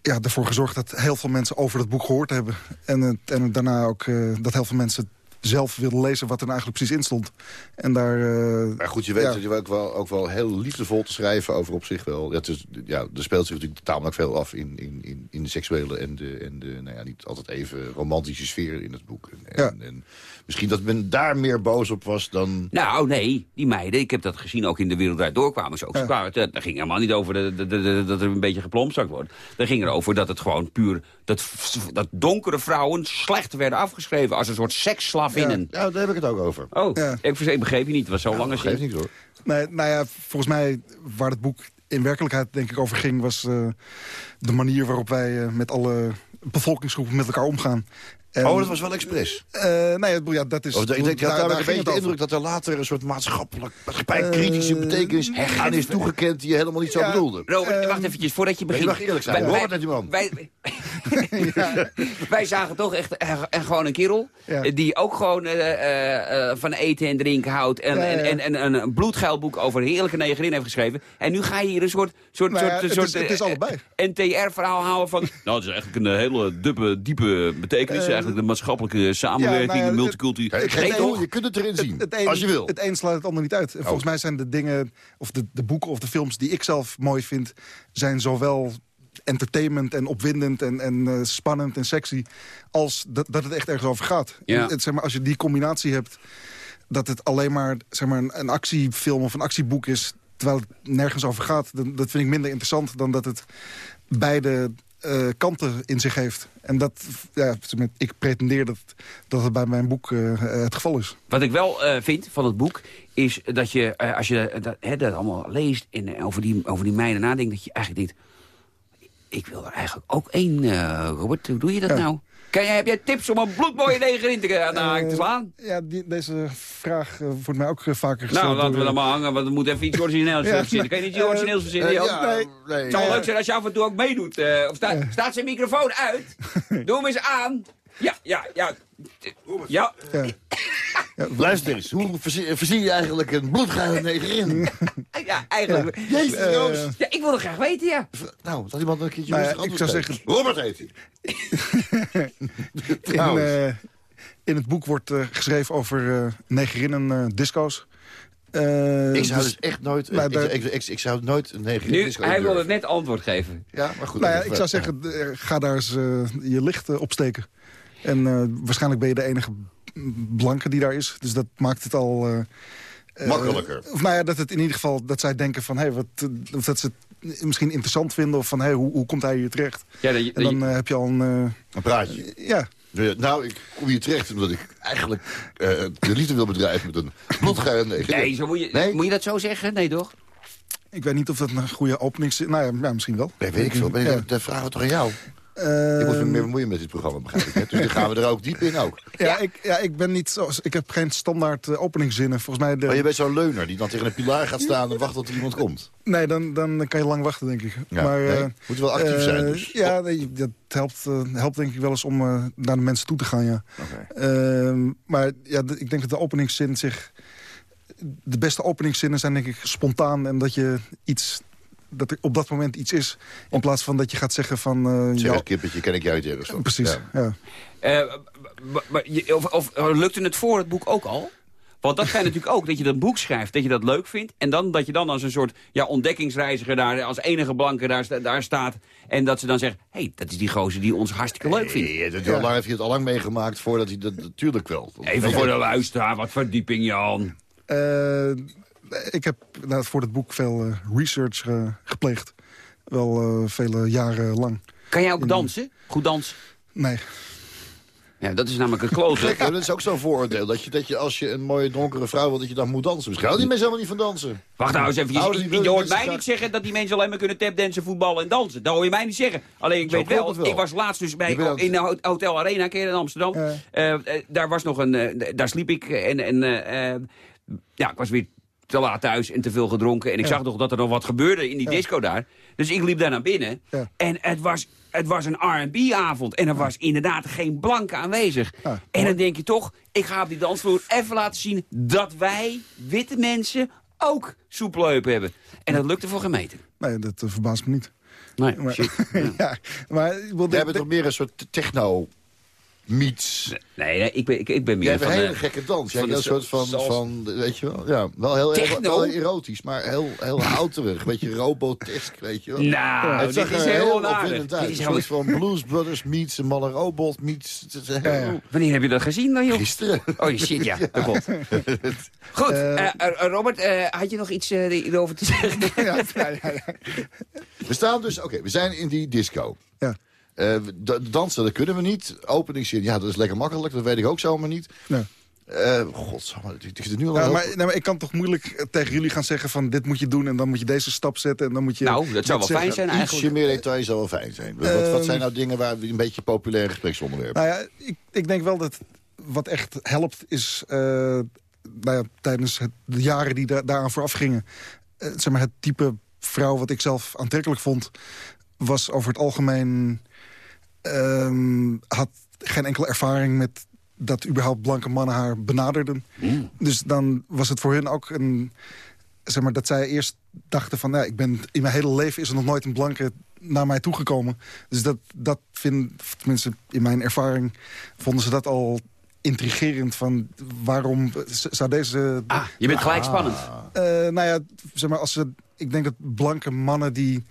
ja, ervoor gezorgd dat heel veel mensen over dat boek gehoord hebben. En, en daarna ook dat heel veel mensen zelf wilden lezen wat er nou eigenlijk precies in stond. En daar... eh, Maar goed, je weet Ja. dat je ook wel, ook wel heel liefdevol te schrijven over op zich wel. Ja, het is, ja, er speelt zich natuurlijk tamelijk veel af in, in, in, in de seksuele en de, en de nou ja, niet altijd even romantische sfeer in het boek. En, Ja. en, en misschien dat men daar meer boos op was dan... Nou, nee, die meiden, ik heb dat gezien ook in de wereld daar doorkwamen ze ook. Ze kwamen, het, dat ging helemaal niet over de, de- de- de- dat er een beetje geplomstakt wordt. Dat ging erover dat het gewoon puur, dat, dat donkere vrouwen slecht werden afgeschreven als een soort seksslavinnen. Ja, daar heb ik het ook over. Oh, Ja. ik, ik begreep je niet, het was zo lang als je... niet hoor. Nee, nou ja, volgens mij waar het boek in werkelijkheid denk ik over ging... was eh, de manier waarop wij eh, met alle bevolkingsgroepen met elkaar omgaan. En, oh, dat was wel expres. ja, ik bedoel, ja, dat is... Of, ik denk, je had daar- daar daar een beetje het de indruk dat er later een soort maatschappelijk, maatschappij-kritische Eh, betekenis aan is toegekend die je helemaal niet zo Ja. bedoelde. Robert, wacht eventjes, voordat je Maar je begint. mag eerlijk zijn. Robert net man. Wij, (laughs) wij zagen toch echt eh, eh, gewoon een kerel... Ja. die ook gewoon eh, eh, eh, van eten en drinken houdt... en, Ja, ja, ja. en, en, en een bloedgeilboek over een heerlijke negerin heeft geschreven. En nu ga je hier een soort... soort, Nou ja, soort, het soort is- het is allebei. NTR-verhaal houden van... nou, het is eigenlijk een hele diepe, diepe betekenis. Eigenlijk de maatschappelijke samenwerking, nou ja, de multicultuur. Nee, toch? je kunt het erin zien, Het een, als je wil. Het een sluit het ander niet uit. En volgens mij zijn de dingen, of de, de boeken of de films die ik zelf mooi vind... zijn zowel entertainment en opwindend en, en eh, spannend en sexy... als dat, dat het echt ergens over gaat. Ja. En het, zeg maar, als je die combinatie hebt... dat het alleen maar, zeg maar een, een actiefilm of een actieboek is... terwijl het nergens over gaat... dan, dat vind ik minder interessant dan dat het beide eh, kanten in zich heeft. En dat, ja, ik pretendeer dat, dat het bij mijn boek eh, het geval is. Wat ik wel eh, vind van het boek, is dat je, als je dat, dat allemaal leest en over die, over die mijnen nadenkt, dat je eigenlijk denkt, ik wil er eigenlijk ook één, Robert. Hoe doe je dat Ja. nou? Kan jij, heb jij tips om een bloedmooie neger in te, aan te slaan? Eh, ja, die, deze vraag eh, wordt mij ook eh, vaker gesteld. Nou, laten we dan maar hangen, want er moet even iets origineels (laughs) Ja, verzinnen. Kan je niet iets origineels verzinnen, Nee. nee. Het zou leuk zijn als je af en toe ook meedoet. of sta- staat zijn microfoon uit? (laughs) Doe hem eens aan. Ja, ja, ja. Ja, Ja. Luister eens, hoe verzie, verzie je eigenlijk een bloedgeile negerin? (laughs) ja eigenlijk. Jezus, Eh, Joost. Ja, ik wil het graag weten, ja. Nou, dat iemand een keertje Nou ja, rustig ik zou zeggen-. Robert heet hij. (laughs) in, Trouwens. eh, in het boek wordt eh, geschreven over eh negerinnen eh, disco's. Eh, Ik zou dus- dus echt nooit... Nou, ik, ik, ik, ik zou nooit een negerin Nu, disco hij wilde net antwoord geven. Ja, maar goed. nou ja, ik zou zeggen, ga daar eens je licht opsteken. En eh, waarschijnlijk ben je de enige blanke die daar is. Dus dat maakt het al... eh, eh, Makkelijker. Of nou ja, dat het in ieder geval dat zij denken van... Hey, wat, of dat ze het misschien interessant vinden of van hey, hoe, hoe komt hij hier terecht? Ja, dat je, En dat dan heb je al een... eh, Een praatje. ja, Nou, ik kom hier terecht omdat ik eigenlijk eh, de liefde wil bedrijven met een bloedgeile (laughs) negerin. nee, zo moet, je, Nee? moet je dat zo zeggen? Nee, toch? ik weet niet of dat een goede opening is. Nou ja, ja, misschien wel. Nee, weet ik veel. Ben Ja. ik, dat vragen we toch aan jou? Eh, Ik moet me meer bemoeien met dit programma, begrijp ik. Hè? Dus dan gaan we er ook diep in ook. Ja, Ik, ja, ik ben niet zo. Ik heb geen standaard eh, openingszinnen. Volgens mij. De, Maar je bent zo'n leuner die dan tegen een pilaar gaat staan en wacht tot er iemand komt. Nee, dan, dan kan je lang wachten, denk ik. Ja, maar, nee, eh, moet wel actief eh, zijn dus. Ja, nee, dat helpt, helpt denk ik wel eens om eh, naar de mensen toe te gaan, ja. Oké. Ehm, maar ja, ik denk dat de openingszin zich... De beste openingszinnen zijn denk ik spontaan en dat je iets... Dat er op dat moment iets is. In plaats van dat je gaat zeggen van... eh, Zeg ja, eens, kippetje, ken ik jou uit ergens van. precies, Ja. ja. Eh, maar- je- of, of lukte het voor het boek ook al? Want dat zijn (laughs) natuurlijk ook, dat je dat boek schrijft, dat je dat leuk vindt. En dan dat je dan als een soort ja, ontdekkingsreiziger daar, als enige blanke daar, daar staat. En dat ze dan zeggen, hé, hey, dat is die gozer die ons hartstikke leuk vindt. Nee, dat lang heeft hij het al lang meegemaakt voordat hij dat natuurlijk wel. Even voor de luisteraar, wat verdieping Jan. Eh, ik heb nou, voor het boek veel eh, research eh, gepleegd. Wel eh, vele jaren lang. Kan jij ook dansen? Goed dansen? Nee. Ja, dat is namelijk het klote. Gek, (laughs) dat is ook zo'n vooroordeel. Dat je, dat je als je een mooie donkere vrouw wil, dat je dan moet dansen. Misschien houden die mensen helemaal niet van dansen. Wacht nou eens even. Je, hoort mij niet zeggen dat die mensen alleen maar kunnen tapdansen, voetballen en dansen. Dat hoor je mij niet zeggen. Alleen ik Zo weet wel, ik was laatst dus bij, in de ho- Hotel Arena, in Amsterdam. Ja. Daar was nog een, eh, daar sliep ik en, en ja, ik was weer te laat thuis en te veel gedronken. En ik Ja. zag toch dat er nog wat gebeurde in die disco daar. Dus ik liep daar naar binnen. Ja. En het was, het was een R&B-avond. En er was inderdaad geen blanke aanwezig. Ja, en dan denk je toch, ik ga op die dansvloer even laten zien... dat wij, witte mensen, ook soepleupen hebben. En dat lukte voor gemeten. Nee, dat eh, verbaast me niet. Nee, Maar, shit. (laughs) ja, maar Jij denk- bent toch meer een soort techno meets. Nee, nee, ik ben, ik, ik ben meer Jij hebt van... een hele gekke dans. Jij een soort van, van, weet je wel, ja, wel heel, heel, wel erotisch, maar heel, heel houterig. Beetje robotesk, weet je wel. Nou, het dit is er heel opwindend onaardig. uit. Dit is heel- soort van Blues Brothers meets een malle robot meets... het is heel- Ja, ja. Wanneer heb je dat gezien dan, joh? Gisteren. Oh shit, (laughs) ja, dat klopt. Goed, eh, eh, Robert, eh, had je nog iets eh, hierover te zeggen? ja, ja, ja, ja. We staan dus, oké, we zijn in die disco. Ja. Eh, da- dansen, dat kunnen we niet. Openingszin, ja, dat is lekker makkelijk. Dat weet ik ook zomaar niet. Ja. Eh godsamme, nu al Ja, maar, nee, maar ik kan toch moeilijk eh, tegen jullie gaan zeggen van dit moet je doen en dan moet je deze stap zetten en dan moet je... Nou, dat zou wel fijn zijn Ietsje eigenlijk. meer detail zou wel fijn zijn. Wat, wat Ehm. zijn nou dingen waar we een beetje populaire gespreksonderwerpen? Nou ja, ik, ik denk wel dat wat echt helpt is... eh, nou ja, tijdens het, de jaren die da daaraan vooraf gingen... zeg maar het type vrouw wat ik zelf aantrekkelijk vond... was over het algemeen... ehm, had geen enkele ervaring met dat überhaupt blanke mannen haar benaderden. Dus dan was het voor hun ook een... Zeg maar, dat zij eerst dachten van... Ja, ik ben, in mijn hele leven is er nog nooit een blanke naar mij toegekomen. Dus dat, dat vind, tenminste in mijn ervaring... vonden ze dat al intrigerend van waarom zou deze... Ah, je bent gelijk spannend. Eh, nou ja, zeg maar, als ze, ik denk dat blanke mannen die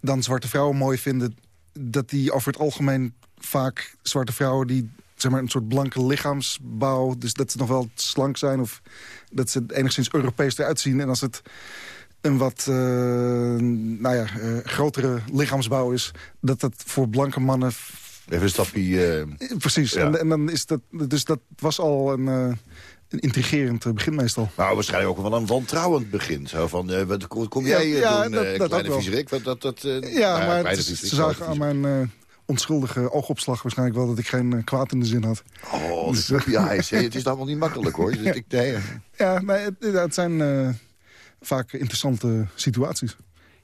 dan zwarte vrouwen mooi vinden... dat die over het algemeen vaak zwarte vrouwen... die zeg maar, een soort blanke lichaamsbouw... dus dat ze nog wel slank zijn of dat ze enigszins Europees eruit zien. En als het een wat eh, nou ja, eh, grotere lichaamsbouw is... dat dat voor blanke mannen... Even een stapje... Eh, Precies, ja. en, en dan is dat... Dus dat was al een, een intrigerend eh, begin meestal. Nou, waarschijnlijk ook wel een wantrouwend begin. Zo van, eh, wat kom, kom Ja, jij eh, ja, doen, dat- eh, dat kleine viezerik? Wat, dat, dat, eh, Ja, nou maar het- ze zagen aan mijn onschuldige oogopslag waarschijnlijk wel... dat ik geen kwaad in de zin had. Oh, Dus, hè. (laughs) Het is allemaal niet makkelijk, hoor. Dus ik, nee, Ja, nee, het, het zijn eh, vaak interessante situaties.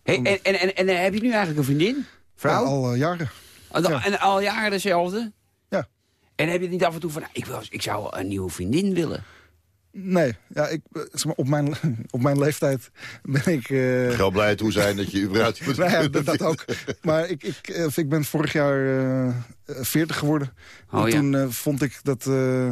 Hey, en en, en, en heb je nu eigenlijk een vriendin? Vrouw? Ja, al jaren. En, al- en al jaren dezelfde? Ja. En heb je niet af en toe van, nou, ik, wil, ik zou een nieuwe vriendin willen? Nee, ja, ik, eh, zeg maar, op, mijn, (laughs) op mijn leeftijd ben ik... eh, Wel blij toe zijn dat je überhaupt... (laughs) nou ja, dat, dat ook. Maar ik, ik, eh, ik ben vorig jaar eh, eh, 40 geworden. Oh, en ja. toen eh, vond ik dat... eh,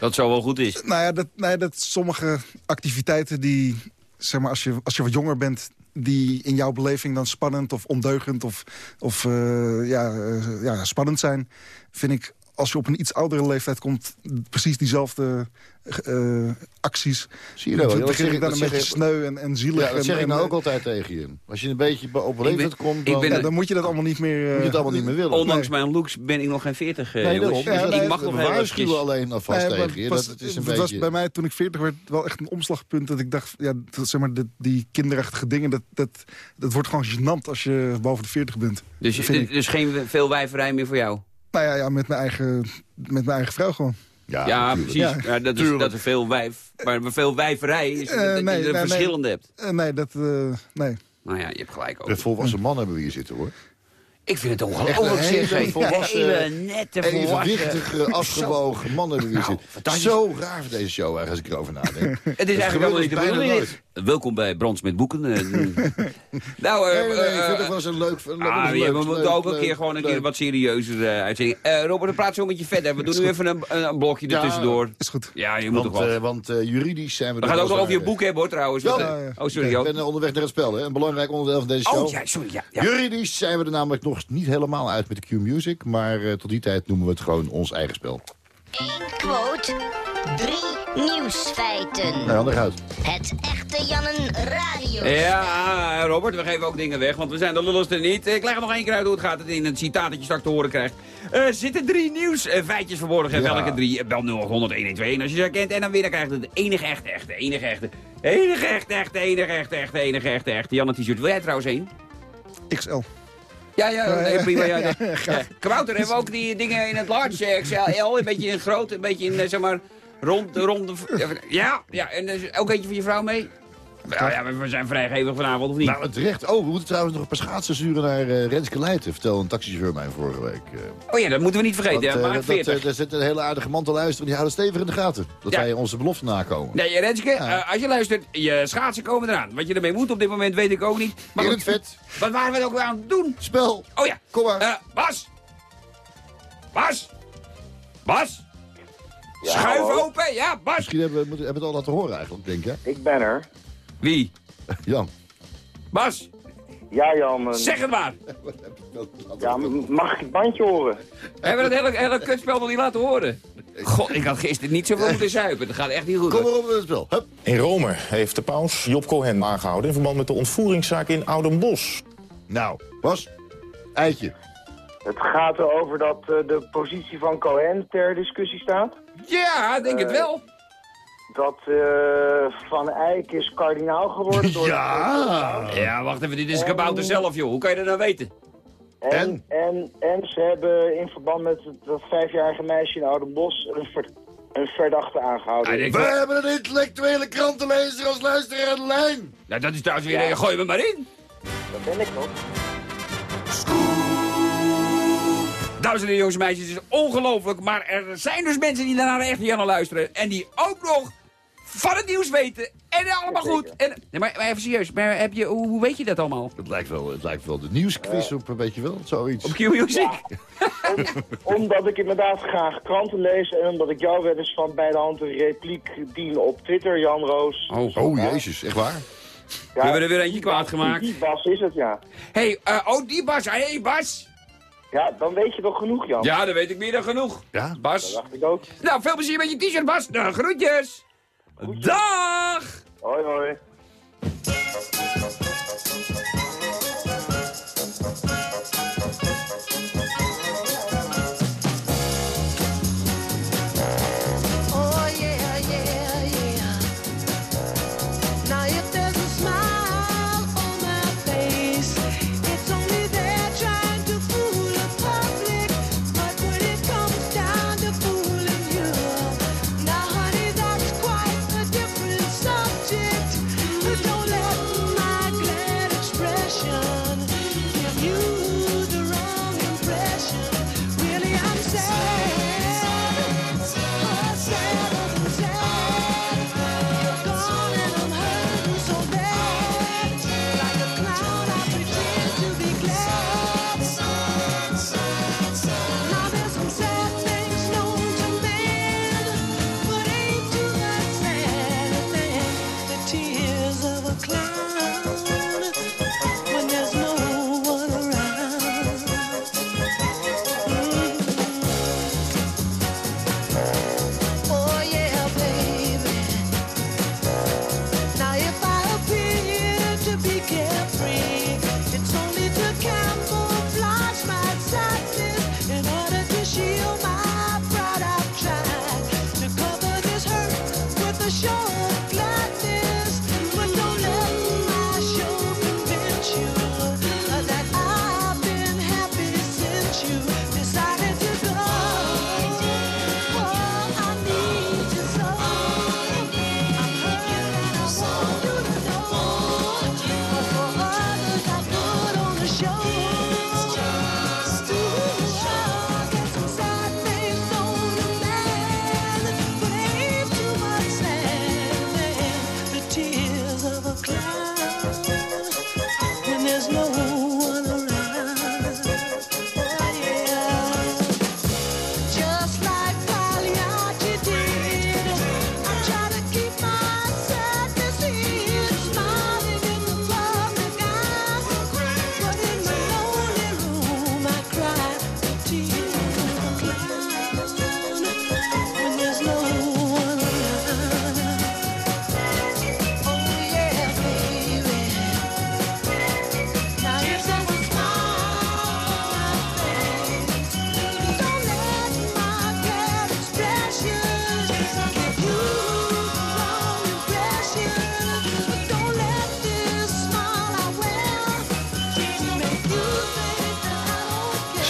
Dat zo wel goed is. nou ja, dat, nou ja, dat sommige activiteiten die, zeg maar, als je, als je wat jonger bent... die in jouw beleving dan spannend of ondeugend of, of eh, ja, ja, spannend zijn... vind ik, als je op een iets oudere leeftijd komt... precies diezelfde eh, acties. Zie je nou wel, begin ik dan ik- een beetje ik- sneu en, en zielig. Ja, dat en- zeg ik en, nou eh, ook altijd tegen je. Als je een beetje op ben- leeftijd komt, ik dan ben- ja, dan moet je dat allemaal niet meer... moet je het allemaal niet meer willen. Ondanks mijn looks ben ik nog geen 40, eh, Nee, daarom. Ja, ik nee, mag we nog heel waarschuwen alleen alvast Nee, tegen je. pas- Dat, het is een het was beetje... bij mij toen ik 40 werd wel echt een omslagpunt. Dat ik dacht, ja, dat, zeg maar, dat, die kinderachtige dingen, dat, dat, dat wordt gewoon gênant als je boven de 40 bent. Dus, ik. dus geen veel wijverij meer voor jou? Nou ja, ja met, mijn eigen, met mijn eigen vrouw gewoon. Ja, Ja, precies. Ja, Ja, dat, is, dat er veel wijf, maar veel wijverij is Eh, dat je nee, er nee, verschillende hebt. Eh, nee, dat, eh, nee. Nou ja, je hebt gelijk ook. Een volwassen man hebben we hier zitten, hoor. Ik vind het Echt ongelooflijk een zeg. hele volwassen, hele nette volwassen. Evenwichtige, afgewogen man hebben we hier Nou, zitten. Zo raar voor deze show, eigenlijk, als ik erover nadenk. Het is eigenlijk helemaal niet de bijna bedoeling. Welkom bij Brands met Boeken. eh, (laughs) nou, eh, Nee, nee, nee, ik vind het wel eens een leuk... een- Ah, leuk- we moeten leuk- ook een leuk- keer gewoon een keer leuk. wat serieuzer uh, uitzingen. Eh, Robert, we praten zo met je verder. We doen nu even een, blokje Ja, ertussendoor. Is goed. Ja, je moet Want, toch wel. eh, want eh, juridisch zijn we... we gaan ook nog over je boek hebben hoor trouwens. Ja, Want, ja, ja. Oh, sorry. Ik Joop. ben onderweg naar het spel, hè. Een belangrijk onderdeel van deze show. Oh, ja, sorry. Ja, ja. Juridisch zijn we er namelijk nog niet helemaal uit met de Q-Music. Maar eh, tot die tijd noemen we het gewoon ons eigen spel. Eén quote, drie nieuwsfeiten. Nou, leg uit. Het echte Jannen Radio. Ja, Robert, we geven ook dingen weg, want we zijn de lulligste niet. Ik leg het nog één keer uit hoe het gaat, het in het citaat dat je straks te horen krijgt. Er zitten drie nieuwsfeitjes verborgen. Ja. Welke drie? Eh, Bel 0800 1121 als je ze herkent. En dan weer, dan krijg je de enige echte, echte, enige echte. Enige echte, echte, enige echte, echte, enige echte, echte. Janne t-shirt. Wil jij trouwens één? XL. Ja, ja, nee, prima. Ja. (laughs) Kabouter, hebben we ook die dingen in het large XL, een beetje in het groot, een beetje in, eh, zeg maar, rond, rond de... Ja, ja, en eh, ook eentje voor je vrouw mee? Nou ja, we zijn vrijgevig vanavond, of niet? Nou, het recht. Oh, we moeten trouwens nog een paar schaatsen sturen naar eh, Renske Leijten. Vertel een taxichauffeur mij vorige week. eh. Oh ja, dat moeten we niet vergeten, Want, eh, dat, 40. daar zit een hele aardige man te luisteren. Die houden stevig in de gaten. Dat Ja. wij onze belofte nakomen. Nee, Renske, als je luistert, je schaatsen komen eraan. Wat je ermee moet op dit moment weet ik ook niet. Maar in het vet. wat waren we ook weer aan het doen? Spel. Oh ja, Kom maar. eh, Bas! Bas! Bas! Schuif open, ja, Bas! Misschien hebben we, moeten- hebben we het al laten horen eigenlijk, denk ik. Ik ben er. Wie? (laughs) Jan. Bas, Ja, Jan. zeg het maar. (laughs) Ja, m- mag ik het bandje horen? Hebben we het hele, hele kutspel nog niet laten horen? God, ik had gisteren niet zoveel moeten zuipen. Dat gaat echt niet goed. Kom maar op met het spel. Hup. In Rome heeft de paus Job Cohen aangehouden... in verband met de ontvoeringszaak in Oudenbosch. Nou, Bas. Eitje. Het gaat erover dat eh, de positie van Cohen ter discussie staat. Ja, ik denk het wel. Dat eh, Van Eyck is kardinaal geworden. Door (laughs) Ja. Ja, wacht even, dit is een kabouter zelf, joh. Hoe kan je dat nou weten? En, en, en ze hebben in verband met het- dat vijfjarige meisje in Oudenbosch een, ver- een verdachte aangehouden. Ah, We hebben een intellectuele krantenlezer als luisteraar aan de lijn. Nou, dat is trouwens weer... een Gooi me maar in. Dat ben ik nog. Dames en heren, jongens en meisjes, het is ongelooflijk. Maar er zijn dus mensen die naar de echte Janne luisteren. En die ook nog van het nieuws weten. En allemaal goed. En, nee, maar, maar even serieus, maar heb je, hoe, hoe weet je dat allemaal? Het lijkt wel, het lijkt wel de nieuwsquiz op, eh, weet je wel, zoiets. Op Q-Music? Omdat ik inderdaad graag kranten lees en omdat ik jou wel eens van bij de hand een repliek dien op Twitter, Jan Roos. Oh, Oh, jezus, echt waar? We hebben er weer eentje kwaad gemaakt. Die Bas is het, ja. hey, eh, oh, die Bas. Hé, hey, Bas. Ja, dan weet je toch genoeg, Jan? Ja, dan weet ik meer dan genoeg. Ja? Bas. Dat dacht ik ook. Nou, veel plezier met je t-shirt, Bas. Nou, groetjes. Dag. Hoi, hoi.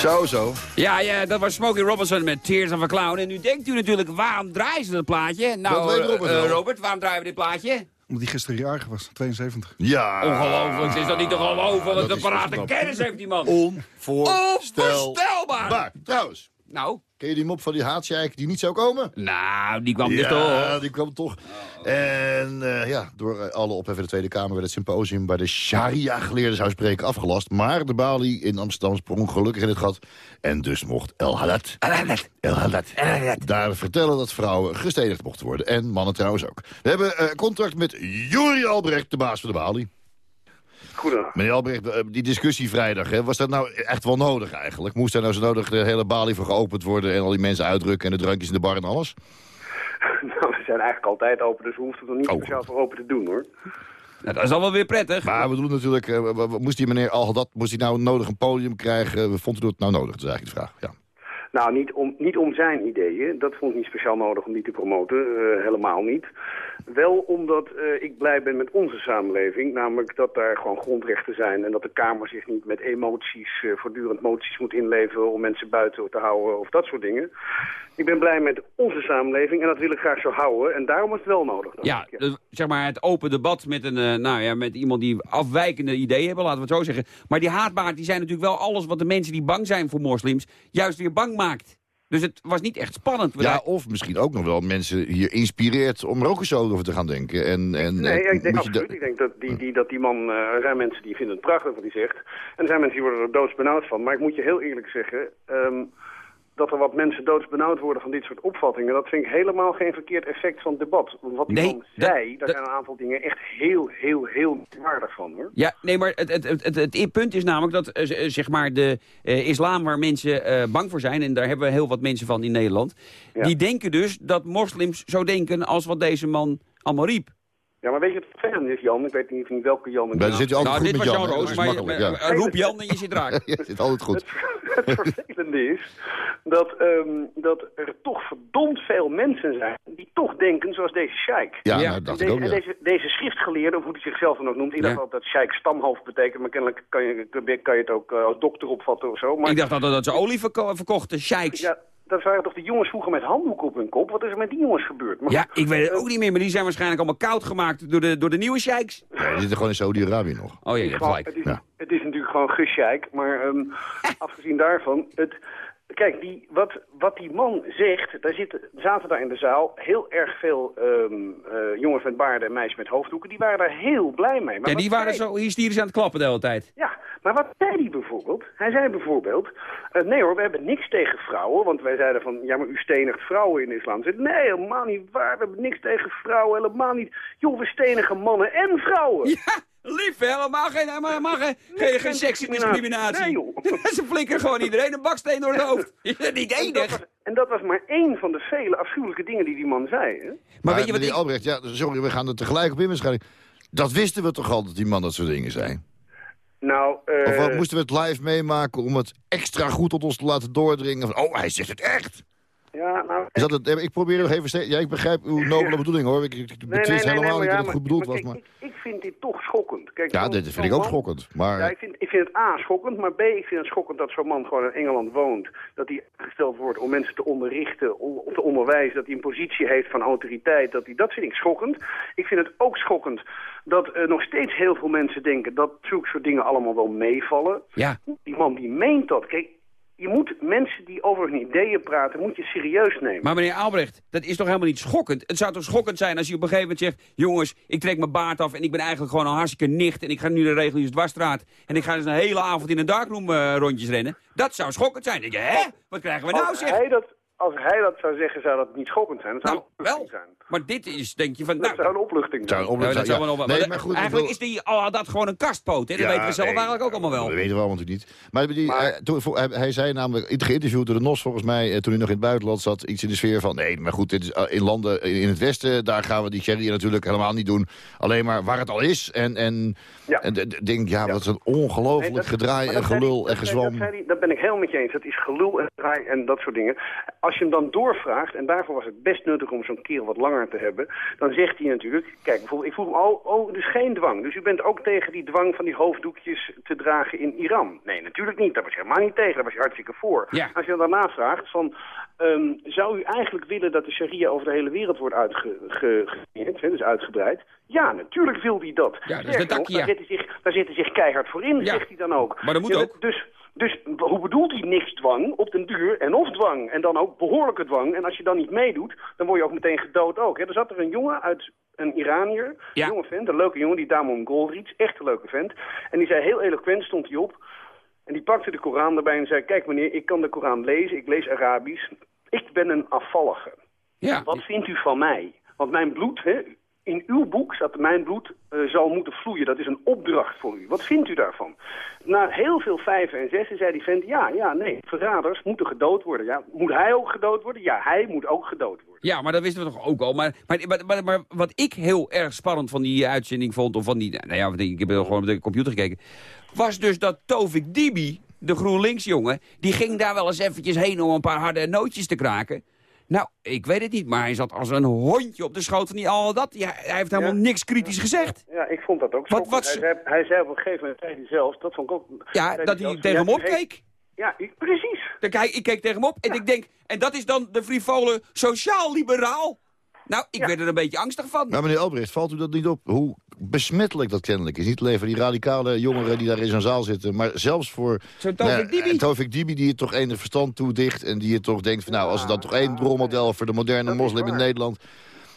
Zo, zo. Ja, ja, dat was Smokey Robinson met Tears of a Clown. En nu denkt u natuurlijk, waarom draaien ze dat plaatje? Nou, Dat weet eh, Robert eh. Robert, waarom draaien we dit plaatje? Omdat hij gisteren jarig was, 72. Ja. Ongelooflijk, is dat niet te geloven? Wat dat een parate kennis heeft die man. Onvoorstelbaar. Onvoorstelbaar. Trouwens, Nou, ken je die mop van die haatsjeik die niet zou komen? nou, die kwam dus ja, toch. die kwam toch. En eh, ja, door eh, alle ophef in de Tweede Kamer werd het symposium bij de Sharia-geleerden zou spreken afgelast. Maar de balie in Amsterdam sprong gelukkig in het gat. En dus mocht El Haddad, El Haddad, daar vertellen dat vrouwen gestenigd mochten worden. En mannen trouwens ook. We hebben eh, contact met Juri Albrecht, de baas van de balie. Goedendag. Meneer Albrecht, eh, die discussie vrijdag, hè, was dat nou echt wel nodig eigenlijk? Moest daar nou zo nodig de hele balie voor geopend worden... en al die mensen uitdrukken en de drankjes in de bar en alles? (laughs) Nou, we zijn eigenlijk altijd open, dus we hoeven er niet Oh. speciaal voor open te doen, hoor. Nou, dat is al wel weer prettig. Maar we doen natuurlijk, eh, moest die meneer al dat, moest hij nou nodig een podium krijgen? Vond u dat nou nodig? Dat is eigenlijk de vraag. Ja. Nou, niet om, niet om zijn ideeën. Dat vond ik niet speciaal nodig om die te promoten. eh, helemaal niet. Wel omdat eh, ik blij ben met onze samenleving. Namelijk dat daar gewoon grondrechten zijn. En dat de Kamer zich niet met emoties, eh, voortdurend moties moet inleveren... om mensen buiten te houden of dat soort dingen. Ik ben blij met onze samenleving en dat wil ik graag zo houden. En daarom is het wel nodig. Ja, ik, de- zeg maar het open debat met, een, eh, nou ja, met iemand die afwijkende ideeën hebben, laten we het zo zeggen. Maar die haatbaard die zijn natuurlijk wel alles wat de mensen die bang zijn voor moslims juist weer bang maakt. Dus het was niet echt spannend. Ja, daar- of misschien ook nog wel mensen hier inspireert om er ook eens over te gaan denken. En, en, Nee, ik denk absoluut. da- Ik denk dat die, die, dat die man... eh, er zijn mensen die vinden het prachtig wat hij zegt. En er zijn mensen die worden er doodsbenauwd van. Maar ik moet je heel eerlijk zeggen... ehm, dat er wat mensen doodsbenauwd worden van dit soort opvattingen. Dat vind ik helemaal geen verkeerd effect van het debat. Want wat Nee, man zei, daar zijn een aantal dingen echt heel, heel, heel waardig van hoor. Ja, nee, maar het, het, het, het, punt is namelijk dat eh, eh, zeg maar de eh, islam waar mensen bang voor zijn... en daar hebben we heel wat mensen van in Nederland... die denken dus dat moslims zo denken als wat deze man allemaal riep. Ja, maar weet je wat het vervelend is, Jan? Ik weet niet, niet welke Jan... ik Maar dan nou- zit je altijd Nou, goed dit met was Jan. roos, maar ja. roep Jan en je zit raak. (laughs) Je zit altijd goed. Het vervelende is dat, ehm, dat er toch verdomd veel mensen zijn die toch denken zoals deze sheik. Ja, Ja. nou, dat dacht En ik ook, deze, ja. deze, deze schriftgeleerde, of hoe hij zichzelf dan ook noemt, ik dacht Ja. altijd dat sheik stamhoofd betekent, maar kennelijk kan je, kan je het ook eh, als dokter opvatten of zo. Maar, Ik dacht dat, dat ze olie verko verkochten, sheiks. Ja, dat waren toch de jongens vroeger met handdoeken op hun kop? Wat is er met die jongens gebeurd? Maar goed, ik weet het ook niet meer, maar die zijn waarschijnlijk allemaal koud gemaakt door de, door de nieuwe sheiks. Ja, die zitten gewoon in Saudi-Arabië nog. Oh ja, je het is hebt gelijk. Het is, Ja. het is natuurlijk gewoon gescheik, maar ehm, (laughs) afgezien daarvan... Het, kijk, die, wat, wat die man zegt, daar zitten, zaten daar in de zaal heel erg veel eh, jongens met baarden en meisjes met hoofddoeken. Die waren daar heel blij mee. Maar Ja, die waren zei- zo hysterisch aan het klappen de hele tijd. Ja, maar wat zei hij bijvoorbeeld? Hij zei bijvoorbeeld, eh, nee hoor, we hebben niks tegen vrouwen. Want wij zeiden van, ja maar u stenigt vrouwen in de islam. Zei, nee, helemaal niet waar, we hebben niks tegen vrouwen, helemaal niet. Joh, we stenigen mannen en vrouwen. Ja, lief hè, helemaal geen, helemaal, helemaal geen, geen, geen seksdiscriminatie. Nee, joh. (laughs) Ze flikkeren gewoon iedereen een baksteen door het hoofd. Je bent niet En dat, enig. was, en dat was maar één van de vele afschuwelijke dingen die die man zei. Hè? Maar Maar weet je wat ik... Albrecht, ja, sorry, we gaan er tegelijk op in waarschijnlijk. Dat wisten we toch al, dat die man dat soort dingen zei? Nou, eh, Of wat, moesten we het live meemaken om het extra goed tot ons te laten doordringen? Van, oh, hij zegt het echt! Ja, nou, Is dat het, ik probeer nog even steeds... Ja, ik begrijp uw nobele bedoeling, hoor. Ik, ik, helemaal niet dat het goed bedoeld was, kijk, maar... Ik, ik vind dit toch schokkend. Kijk, Ja, dit vind ik ook man- schokkend. Maar Ja, ik vind, ik vind het A, schokkend, maar B, ik vind het schokkend dat zo'n man gewoon in Engeland woont. Dat hij gesteld wordt om mensen te onderrichten, om te onderwijzen, dat hij een positie heeft van autoriteit. Dat, hij, dat vind ik schokkend. Ik vind het ook schokkend dat er nog steeds heel veel mensen denken dat zulke soort dingen allemaal wel meevallen. Ja, Die man die meent dat. Kijk, je moet mensen die over hun ideeën praten, moet je serieus nemen. maar meneer Albrecht, dat is toch helemaal niet schokkend? Het zou toch schokkend zijn als je op een gegeven moment zegt... jongens, ik trek mijn baard af en ik ben eigenlijk gewoon een hartstikke nicht... en ik ga nu de reguliere dwarsstraat... en ik ga dus een hele avond in een darkroom eh, rondjes rennen. Dat zou schokkend zijn. Dan denk je, hè? Wat krijgen we nou, als, zeg? hij dat, als hij dat zou zeggen, zou dat niet schokkend zijn. Dat zou Nou, een opluchting wel. zijn. Maar dit is, denk je van... Dat Nou, zou een opluchting Zou zijn. een Ja, oplossing dat zou wel. Nee, Maar dat- goed, eigenlijk is die, oh, dat gewoon een kastpoot. Hè? Dat Ja, weten we zelf nee, eigenlijk ook allemaal wel. Dat weten we allemaal natuurlijk niet. Maar, die, eh, toen, voor- hij, hij zei namelijk, geïnterviewd door de NOS volgens mij... eh, toen hij nog in het buitenland zat, iets in de sfeer van... nee, maar goed, dit is, eh, in landen in in het westen... daar gaan we die sharia natuurlijk helemaal niet doen. Alleen maar waar het al is. En, en, Ja. en denk, ja, wat is een ongelooflijk Nee, dat- gedraai en dat gelul en dat gezwam. Dat, dat ben ik helemaal met je eens. Dat is gelul en draai en dat soort dingen. Als je hem dan doorvraagt, en daarvoor was het best nuttig om zo'n kerel wat langer te hebben, dan zegt hij natuurlijk, kijk, bijvoorbeeld, ik vroeg hem, oh, oh, dus geen dwang. Dus u bent ook tegen die dwang van die hoofddoekjes te dragen in Iran? Nee, natuurlijk niet. Daar was je helemaal niet tegen. Daar was je hartstikke voor. Ja. Als je dan daarna vraagt van, ehm, zou u eigenlijk willen dat de sharia over de hele wereld wordt uitgegeerd, dus uitgebreid? Ja, natuurlijk wil hij dat. Ja, dat is de daar, ja. zet hij zich, daar hij zich keihard voor in, Ja. zegt hij dan ook. Maar dat moet ook. Dus, dus hoe bedoelt hij niks dwang op den duur en of dwang? En dan ook behoorlijke dwang. En als je dan niet meedoet, dan word je ook meteen gedood ook. Hè? Er zat er een jongen uit, een Iranier, Ja. een jonge vent, een leuke jongen, die Damon Golrits, echt een leuke vent. En die zei heel eloquent, stond hij op. En die pakte de Koran erbij en zei, kijk meneer, ik kan de Koran lezen, ik lees Arabisch. Ik ben een afvallige. Ja, Wat vindt u van mij? Want mijn bloed, hè, in uw boek staat mijn bloed eh, zal moeten vloeien. Dat is een opdracht voor u. Wat vindt u daarvan? Na heel veel vijven en zessen zei die vent, ja, ja, nee, verraders moeten gedood worden. Ja, moet hij ook gedood worden? Ja, hij moet ook gedood worden. Ja, maar dat wisten we toch ook al. Maar, maar, maar, maar, wat ik heel erg spannend van die uitzending vond... of van die, nou ja, ik heb gewoon op de computer gekeken... was dus dat Tovik Dibi, de GroenLinks-jongen... die ging daar wel eens eventjes heen om een paar harde nootjes te kraken... Nou, ik weet het niet, maar hij zat als een hondje op de schoot van die al dat. Ja, hij heeft helemaal Ja. niks kritisch gezegd. Ja, ik vond dat ook Wat- schokkend. wat hij, ze- zei, hij zei op een gegeven moment, zelf, dat vond ik ook... Ja, dat hij tegen hem opkeek. Ja, ik- precies. Dan kijk, ik keek tegen hem op en ik denk... En dat is dan de frivole sociaal-liberaal? Nou, ik werd er een beetje angstig van. Maar meneer Albrecht, valt u dat niet op? Hoe besmettelijk dat kennelijk is. Niet alleen voor die radicale jongeren die daar in zo'n zaal zitten... maar zelfs voor Zo'n Tovik Dibi. eh, Tovik Dibi die het toch enig verstand toedicht... en die het toch denkt van nou, als er dan toch één rolmodel... voor de moderne moslim in. Nederland...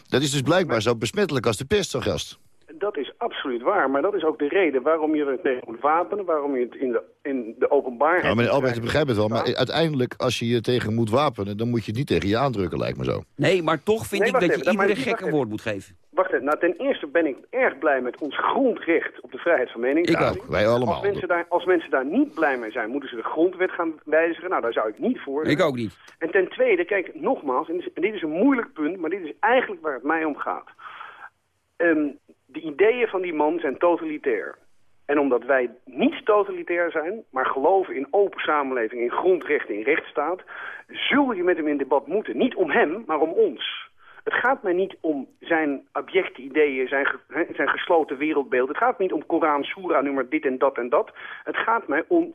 dat is dus blijkbaar zo besmettelijk als de pest, zo'n gast. Dat is absoluut waar, maar dat is ook de reden waarom je er tegen moet wapenen, waarom je het in de, in de openbaarheid... Nou, meneer Albrecht, ik begrijp het wel. Maar uiteindelijk, als je je tegen moet wapenen... dan moet je het niet tegen je aandrukken, lijkt me zo. Nee, maar toch vind Nee, ik dat je even, iedere die- gek een wacht woord moet geven. Wacht even, nou ten eerste ben ik erg blij met ons grondrecht op de vrijheid van meningsuiting. Ik ook, wij allemaal. Als mensen, daar, als mensen daar niet blij mee zijn, moeten ze de grondwet gaan wijzigen. Nou, daar zou ik niet voor. Ik ook niet. En ten tweede, kijk, nogmaals, en dit is- en dit is een moeilijk punt, maar dit is eigenlijk waar het mij om gaat. Ehm, de ideeën van die man zijn totalitair. En omdat wij niet totalitair zijn, maar geloven in open samenleving, in grondrechten, in rechtsstaat, zul je met hem in debat moeten. Niet om hem, maar om ons. Het gaat mij niet om zijn abjecte ideeën, zijn, zijn gesloten wereldbeeld. Het gaat niet om Koran, Soera, nummer dit en dat en dat. Het gaat mij om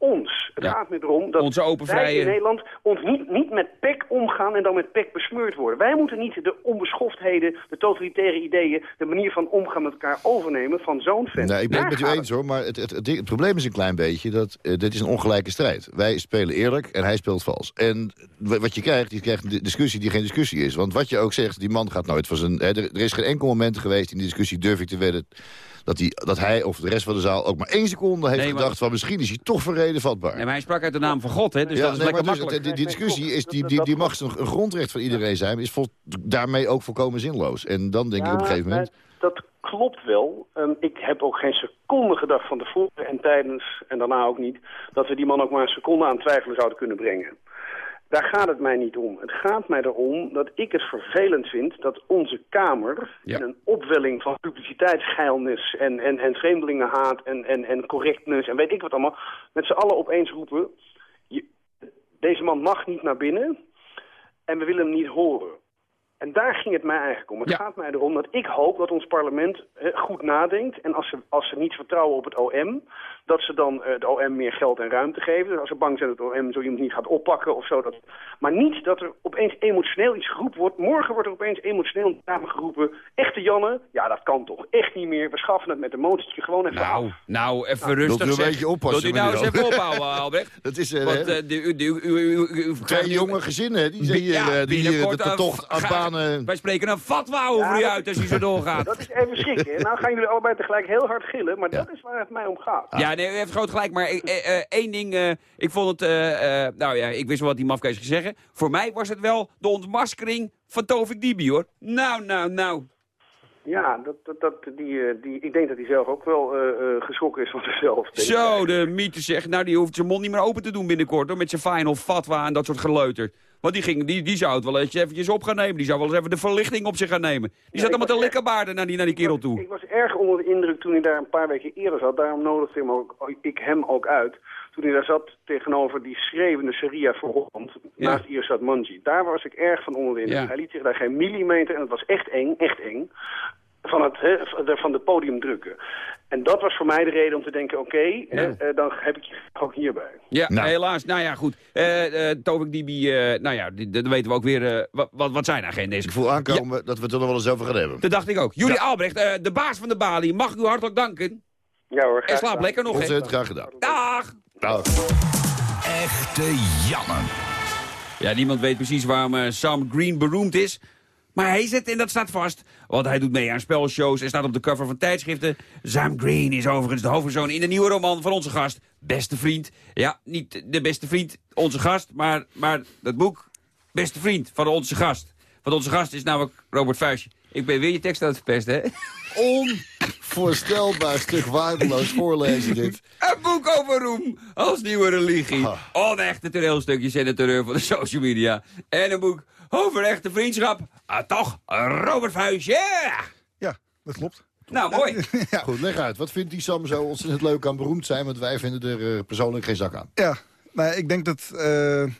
ons. Het gaat mij erom dat Onze open, wij vrije- in Nederland ons niet, niet met pek omgaan en dan met pek besmeurd worden. Wij moeten niet de onbeschoftheden, de totalitaire ideeën, de manier van omgaan met elkaar overnemen van zo'n vent. Nee, ik ben Daar het met u eens hoor, maar het, het, het, probleem is een klein beetje dat eh, dit is een ongelijke strijd. Wij spelen eerlijk en hij speelt vals. En wat je krijgt, je krijgt een discussie die geen discussie is. Want wat je ook zegt, die man gaat nooit van zijn... Hè, er, er is geen enkel moment geweest in die discussie, durf ik te wedden... Dat, die, dat hij of de rest van de zaal ook maar één seconde heeft Nee, maar- gedacht... van misschien is hij toch verreden vatbaar. Nee, maar hij sprak uit de naam van God, hè? Dus ja, dat is nee, lekker maar dus, makkelijk. die, die discussie is, die, die, die mag een, een grondrecht van iedereen zijn... is vol, daarmee ook volkomen zinloos. En dan denk ik op een gegeven moment... Dat klopt wel. Ehm, ik heb ook geen seconde gedacht van tevoren en tijdens en daarna ook niet... dat we die man ook maar een seconde aan twijfelen zouden kunnen brengen. Daar gaat het mij niet om. Het gaat mij erom dat ik het vervelend vind dat onze Kamer... in een opwelling van publiciteitsgeilnis en, en, en vreemdelingenhaat en, en, en correctness en weet ik wat allemaal... met z'n allen opeens roepen... Je, deze man mag niet naar binnen en we willen hem niet horen. En daar ging het mij eigenlijk om. Het gaat mij erom dat ik hoop dat ons parlement goed nadenkt. En als ze, als ze niet vertrouwen op het OM, dat ze dan eh, het OM meer geld en ruimte geven. Dus als ze bang zijn dat het OM zo iemand niet gaat oppakken of zo. Dat... Maar niet dat er opeens emotioneel iets geroepen wordt. Morgen wordt er opeens emotioneel in de Kamer geroepen. Echte Janne, ja dat kan toch echt niet meer. We schaffen het met een motortje gewoon even Nou, af. nou, even Nou, rustig Wilt u een beetje oppassen, Wilt u nou eens even Albrecht? ophouden, Albrecht? Dat is, eh, Want eh, u- Twee jonge gezinnen, die, zijn hier, Ja, eh, die hier binnenkort, de, de eh, tocht aan ga- banen... Wij spreken een fatwa over Ja, u uit als u zo doorgaat. Dat is even schrikken. Nou gaan jullie allebei tegelijk heel hard gillen, maar dat is waar het mij om gaat. Ja, nee, u heeft groot gelijk. Maar eh, eh, één ding, eh, ik vond het... nou ja, ik wist wel wat die mafkees ging zeggen. Voor mij was het wel de ontmaskering van Tovik Dibi, hoor. Nou, nou, nou. Ja, dat, dat, dat, die, eh, die, ik denk dat hij zelf ook wel eh, geschrokken is van zichzelf. Zo, de mythe zegt. Nou, die hoeft zijn mond niet meer open te doen binnenkort, hoor. Met zijn final fatwa en dat soort geleuter. Want die, ging, die, die zou het wel eens eventjes op gaan nemen. Die zou wel eens even de verlichting op zich gaan nemen. Die zat allemaal te likkenbaarden naar die, naar die kerel toe. Ik was erg onder de indruk toen hij daar een paar weken eerder zat. Daarom nodigde hem ook, ik hem ook uit. Toen hij daar zat tegenover die schreeuwende Sharia voor Holland. Naast Irsad Manji. Daar was ik erg van onder de indruk. Ja. Hij liet zich daar geen millimeter, en het was echt eng, echt eng, van het, hè, van de podium drukken. En dat was voor mij de reden om te denken, oké, eh, dan heb ik je ook hierbij. Ja, helaas. Nou ja, goed. Eh eh Tovik Dibi, eh, nou ja, die- dan weten we ook weer eh, wat, wat, wat zijn agenda's. Ik voel aankomen dat we het er nog wel eens over gaan hebben. Dat dacht ik ook. Jullie Albrecht, de baas van de balie, mag ik u hartelijk danken. Ja hoor, En slaap lekker nog, hè. Ontzettend graag gedaan. Dag! Dag. Echte Janne. Ja, niemand weet precies waarom eh, Sam Green beroemd is. Maar hij zit, en dat staat vast, want hij doet mee aan spelshows... en staat op de cover van tijdschriften. Sam Green is overigens de hoofdpersoon in de nieuwe roman van onze gast. Beste vriend. Ja, niet de beste vriend, onze gast, maar, maar dat boek... Beste vriend van onze gast. Want onze gast is namelijk Robert Vuistje. Ik ben weer je tekst aan het verpesten, hè? Onvoorstelbaar stuk waardeloos voorlezen dit. Een boek over roem als nieuwe religie. Onechte toneelstukjes en de terreur van de social media. En een boek over echte vriendschap. Ah, toch, Robert Vuistje. Ja, dat klopt. Nou, mooi. (laughs) Goed, leg uit. Wat vindt die Sam zo ontzettend leuk aan beroemd zijn? Want wij vinden er eh, persoonlijk geen zak aan. Ja, nou, ik denk dat... eh, er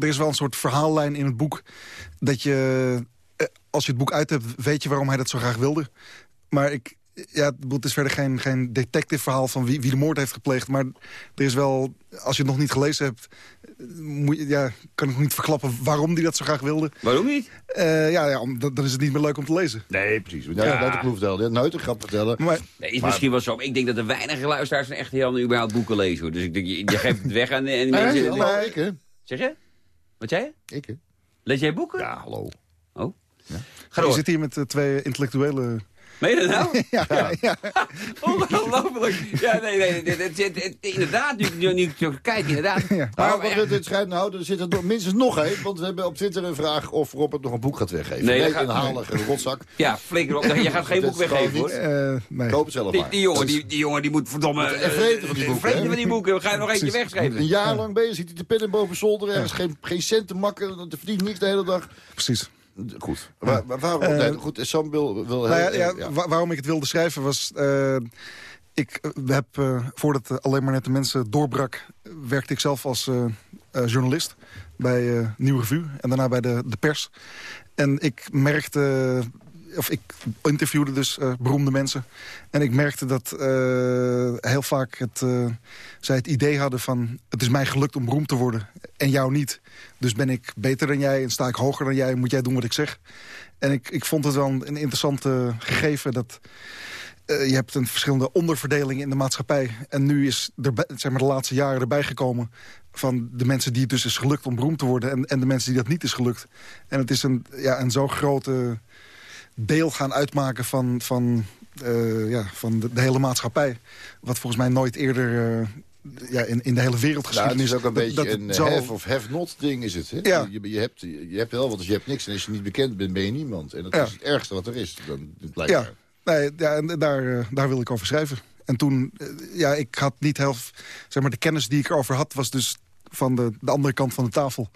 is wel een soort verhaallijn in het boek... dat je, eh, als je het boek uit hebt, weet je waarom hij dat zo graag wilde. Maar ik... Ja, het is verder geen, geen detective verhaal van wie, wie de moord heeft gepleegd. Maar er is wel, als je het nog niet gelezen hebt... Moet je, ja, kan ik nog niet verklappen waarom hij dat zo graag wilde. Waarom niet? Eh, ja, ja om- dan dan is het niet meer leuk om te lezen. Nee, precies. Ja, ja. dat ik vertellen. Ja, nooit een grap vertellen. Maar, Nee, is misschien wel zo. Ik denk dat er weinig luisteraars van echte Jan überhaupt boeken lezen. Hoor. Dus ik denk, je, je geeft het weg aan de, aan de Nee, mensen. hallo, ik hè? Zeg je? Wat zei je? Ik hè? Lees jij boeken? Ja, hallo. Oh. Ja. Ga je zit hier met eh, twee intellectuele Meen je dat nou? (laughs) ja, ja, ja. (laughs) Ongelooflijk. Ja, nee, nee, dit- dit- dit- dit- inderdaad, nu, nu, nu ik zo kijk, inderdaad. Maar Maar wat het, het schijnt nou, er zit er nog- minstens nog één. Want we hebben op Twitter een vraag of Robert nog een boek gaat weggeven. Nee, een halige rotzak. Ja, flikker op. Je gaat geen boek weggeven, hoor. Eh, nee. Koop het zelf Die, maar. die, jongen, die, die jongen die moet verdomme... En vreten van die eh, boeken, vreten van die boeken. Ga je nog eentje Een wegschrijven? jaar lang bezig, zit hij de pen in boven zolder ergens. Geen, geen cent te makken, er verdient niks de hele dag. Precies. Goed. Waar, waar- waarom? Eh, nee, goed, Sam wil, wil Nou ja, waarom ik het wilde schrijven was... eh, ik eh, heb, voordat Alleen maar net de mensen doorbrak... werkte ik zelf als journalist bij Nieuw Revue... en daarna bij de, de pers. En ik merkte... Of ik interviewde dus eh, beroemde mensen. En ik merkte dat eh, heel vaak het, eh, zij het idee hadden van... het is mij gelukt om beroemd te worden en jou niet. Dus ben ik beter dan jij en sta ik hoger dan jij... moet jij doen wat ik zeg. En ik, ik vond het wel een, een interessant eh, gegeven dat... je hebt een verschillende onderverdelingen in de maatschappij. En nu is er zeg maar, de laatste jaren erbij gekomen... van de mensen die het dus is gelukt om beroemd te worden... en, en de mensen die dat niet is gelukt. En het is een, ja, een zo grote deel gaan uitmaken van, van, eh, ja, van de, de hele maatschappij. Wat volgens mij nooit eerder eh, ja, in, in de hele Nou, wereldgeschiedenis... het is ook een beetje een zo- have of have not ding is het. Hè? Ja. Je, je, hebt, je hebt wel wat, dus je hebt niks. En als je niet bekend bent, ben je niemand. En dat Ja. is het ergste wat er is. Dan, blijkbaar. Ja, nee, ja en daar, eh, daar wil ik over schrijven. En toen, ja, ik had niet heel... Zeg maar, de kennis die ik erover had, was dus van de, de andere kant van de tafel.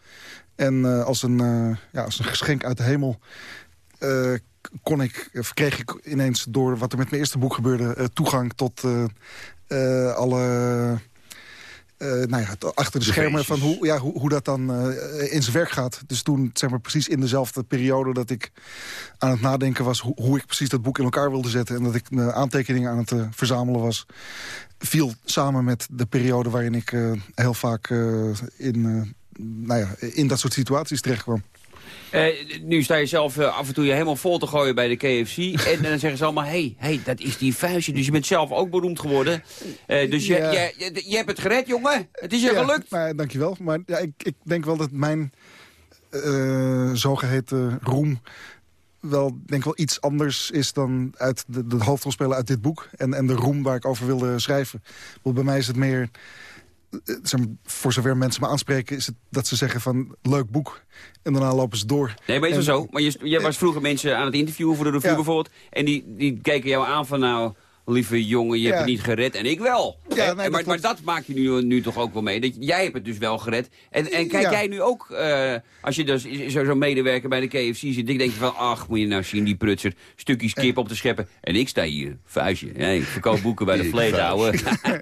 En als, een, ja, als een geschenk uit de hemel... kon ik, of kreeg ik ineens door wat er met mijn eerste boek gebeurde... eh, toegang tot eh, eh, alle... eh, nou ja, achter de, De schermen van hoe, ja, hoe, hoe dat dan eh, in zijn werk gaat. Dus toen, zeg maar, precies in dezelfde periode dat ik aan het nadenken was... Hoe, hoe ik precies dat boek in elkaar wilde zetten... en dat ik mijn aantekeningen aan het eh, verzamelen was... viel samen met de periode waarin ik eh, heel vaak eh, in, eh, nou ja, in dat soort situaties terecht kwam. Eh, nu sta je zelf eh, af en toe je helemaal vol te gooien bij de KFC. (laughs) en, dan zeggen ze allemaal, hé, hey, hey, dat is die vuistje. Dus je bent zelf ook beroemd geworden. Eh, dus je, Ja. je, je, je hebt het gered, jongen. Het is je Ja, gelukt. Nou, dankjewel. Maar ja, ik, ik denk wel dat mijn eh, zogeheten roem wel, denk wel iets anders is dan uit de, de hoofdrolspeler uit dit boek. En, en de roem waar ik over wilde schrijven. Want bij mij is het meer... eh, maar, voor zover mensen me aanspreken, is het dat ze zeggen van leuk boek. En daarna lopen ze door. Nee, maar is En- wel zo. Maar je, je was vroeger mensen aan het interviewen voor de review Ja. bijvoorbeeld. En die, die keken jou aan van nou, lieve jongen, je hebt het niet gered. En ik wel. Ja, nee, En dat maar, maar dat maak je nu, nu toch ook wel mee. Dat, jij hebt het dus wel gered. En, en kijk jij nu ook, eh, als je dus zo- zo'n medewerker bij de KFC zit. Ik denk je van, ach, moet je nou zien die prutser. Stukjes kip op te scheppen. En ik sta hier, vuistje. Ja, ik verkoop boeken bij de vleeshouwer. (laughs) (laughs)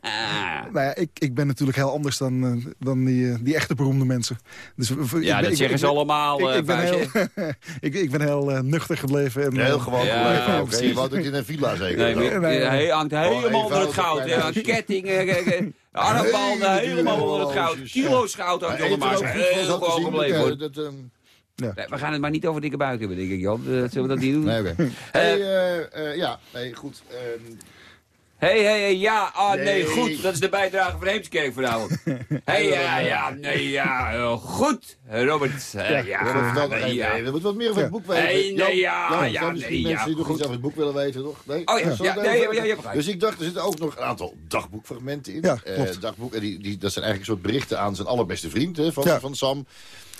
Nou ja, ik, ik ben natuurlijk heel anders dan, eh, dan die, eh, die echte beroemde mensen. Dus, w- ik Ja, ben- dat ik- zeggen ik ze allemaal, Ik, eh, ik ben heel, (laughs) ik, ik ben heel eh, nuchter gebleven. En, Heel gewoon Ja, gebleven (laughs) ja, precies. Je woont ook in een villa zeker. Nee, Nee, nee. hij hangt helemaal onder het goud. Ja, kettingen, armbanden, Hele helemaal onder het goud. Kilo's goud nog eten maar. Heel gewoon gebleven ehm, Nee, We gaan het maar niet over dikke buik hebben, denk ik, Jan. Zullen we dat niet doen? Nee, oké. Hey, eh, eh, ja, nee, goed. ehm, Hé, hé, hé, ja, ah, nee, Nee. goed. Dat is de bijdrage van Heemskerk vanavond. (laughs) Hé, ja, ja, nee, ja, eh, goed. Robert, eh, Ja, ja, we hebben verteld nog nee, ja. We moeten wat meer over het boek weten. Nee, nee, ja, Jan, ja, misschien nee, mensen ja, die nog iets over het boek willen weten, toch? Nee? Oh ja, ja, nee, ja, ja, ja. Dus ik dacht, er zitten ook nog een aantal dagboekfragmenten in. Ja, Eh, klopt. dagboek, en die, die, dat zijn eigenlijk een soort berichten aan zijn allerbeste vriend hè, van, Ja. van Sam.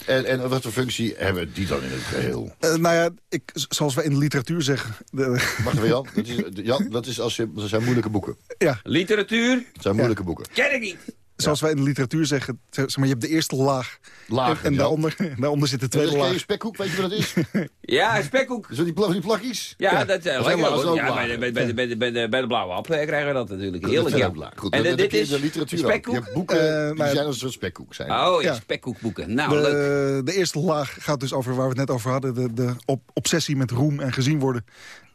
En, en wat voor functie hebben die dan in het geheel? eh, nou ja, ik, zoals wij in de literatuur zeggen... De, Wacht even, Jan. Dat is, (laughs) Jan, dat, is als je, dat zijn moeilijke boeken. ja, Literatuur? Het zijn moeilijke boeken. Ken ik niet. Zoals wij in de literatuur zeggen... Zeg maar, je hebt de eerste laag. Laag, en daaronder, daaronder zit de tweede laag. spekhoek, weet je wat dat is? (laughs) Ja, spekkoek. Zo die, pla- die plakjes? Ja, dat is Dat uh, is Ja, bij de, laag. bij, de, bij, de, bij, de, bij, de, bij de blauwe app eh, krijgen we dat natuurlijk. Heerlijk, ja. heel laag. Goed, en eh, dit is de literatuur ook. spekkoek? Je hebt boeken Eh, die zijn als een soort spekkoek. Zijn. Oh ja, Ja. spekkoekboeken. Nou, leuk. De, de eerste laag gaat dus over waar we het net over hadden. De, de op, obsessie met roem en gezien worden.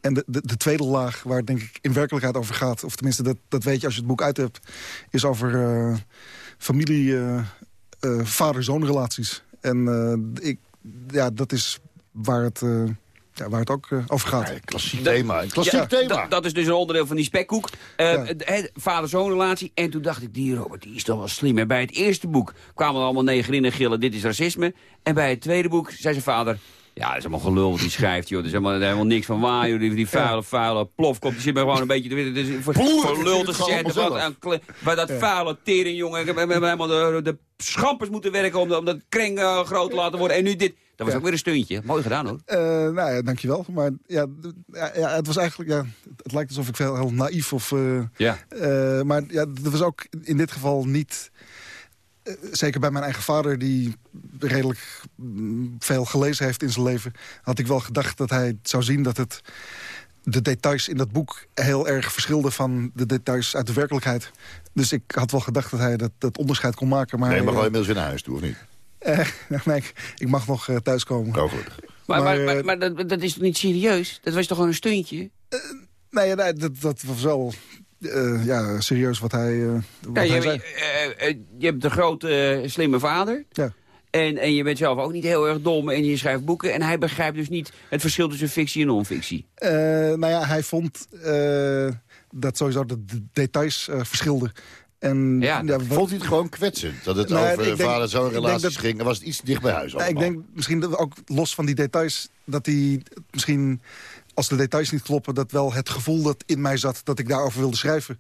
En de, de, de tweede laag, waar het denk ik in werkelijkheid over gaat... of tenminste, dat, dat weet je als je het boek uit hebt... is over eh, familie, eh, eh, vader-zoon relaties. En eh, ik, ja, dat is waar het, eh, ja, waar het ook over gaat. Klassiek thema. Een klassiek Ja, thema. dat- Dat is dus een onderdeel van die spekkoek. Eh, Ja. Vader-zoon relatie. En toen dacht ik, die Robert, die is toch wel slim. En bij het eerste boek kwamen er allemaal negerinnen gillen, dit is racisme. En bij het tweede boek zei zijn vader... Ja, dat is allemaal gelul wat hij schrijft, joh. Er is helemaal, helemaal niks van waar, joh. Die, die vuile, vuile plofkop, die zit maar gewoon een beetje... Het is voor, lul te zetten. Wat, dat vuile tering, jongen. Ik heb, we hebben helemaal de, de schampers moeten werken om, om dat kreng eh, groot te laten worden. En nu dit. Dat was Ja. ook weer een steuntje. Mooi gedaan, hoor. Eh, nou ja, dankjewel. Maar ja, ja, ja, het was eigenlijk... Ja, het lijkt alsof ik veel heel naïef of... eh, Ja. maar ja, dat was ook in dit geval niet... eh, zeker bij mijn eigen vader, die redelijk mm, veel gelezen heeft in zijn leven... had ik wel gedacht dat hij zou zien dat het de details in dat boek heel erg verschilden van de details uit de werkelijkheid. Dus ik had wel gedacht dat hij dat, dat onderscheid kon maken. Maar Nee, je mag hij, wel inmiddels weer naar huis toe, of niet? eh, (laughs) nee, ik, ik mag nog eh, thuiskomen. Oh, gelukkig. Maar, maar, Maar, maar, maar dat, dat is toch niet serieus? Dat was toch gewoon een steuntje? Nee, ja, nee dat, dat was wel eh, ja, serieus wat hij, eh, wat Ja, hij je, zei. eh, je hebt een grote, slimme vader. Ja. En, en je bent zelf ook niet heel erg dom en je schrijft boeken. En hij begrijpt dus niet het verschil tussen fictie en non-fictie. Eh, nou ja, hij vond eh, dat sowieso de, de details eh, verschilden. En, Ja, wat- Vond hij het gewoon kwetsend? Dat het Nee, over vader-zoon relaties dat- ging? Dan was het iets dicht bij huis Nou, ik denk misschien dat ook los van die details... dat hij misschien, als de details niet kloppen... dat wel het gevoel dat in mij zat dat ik daarover wilde schrijven.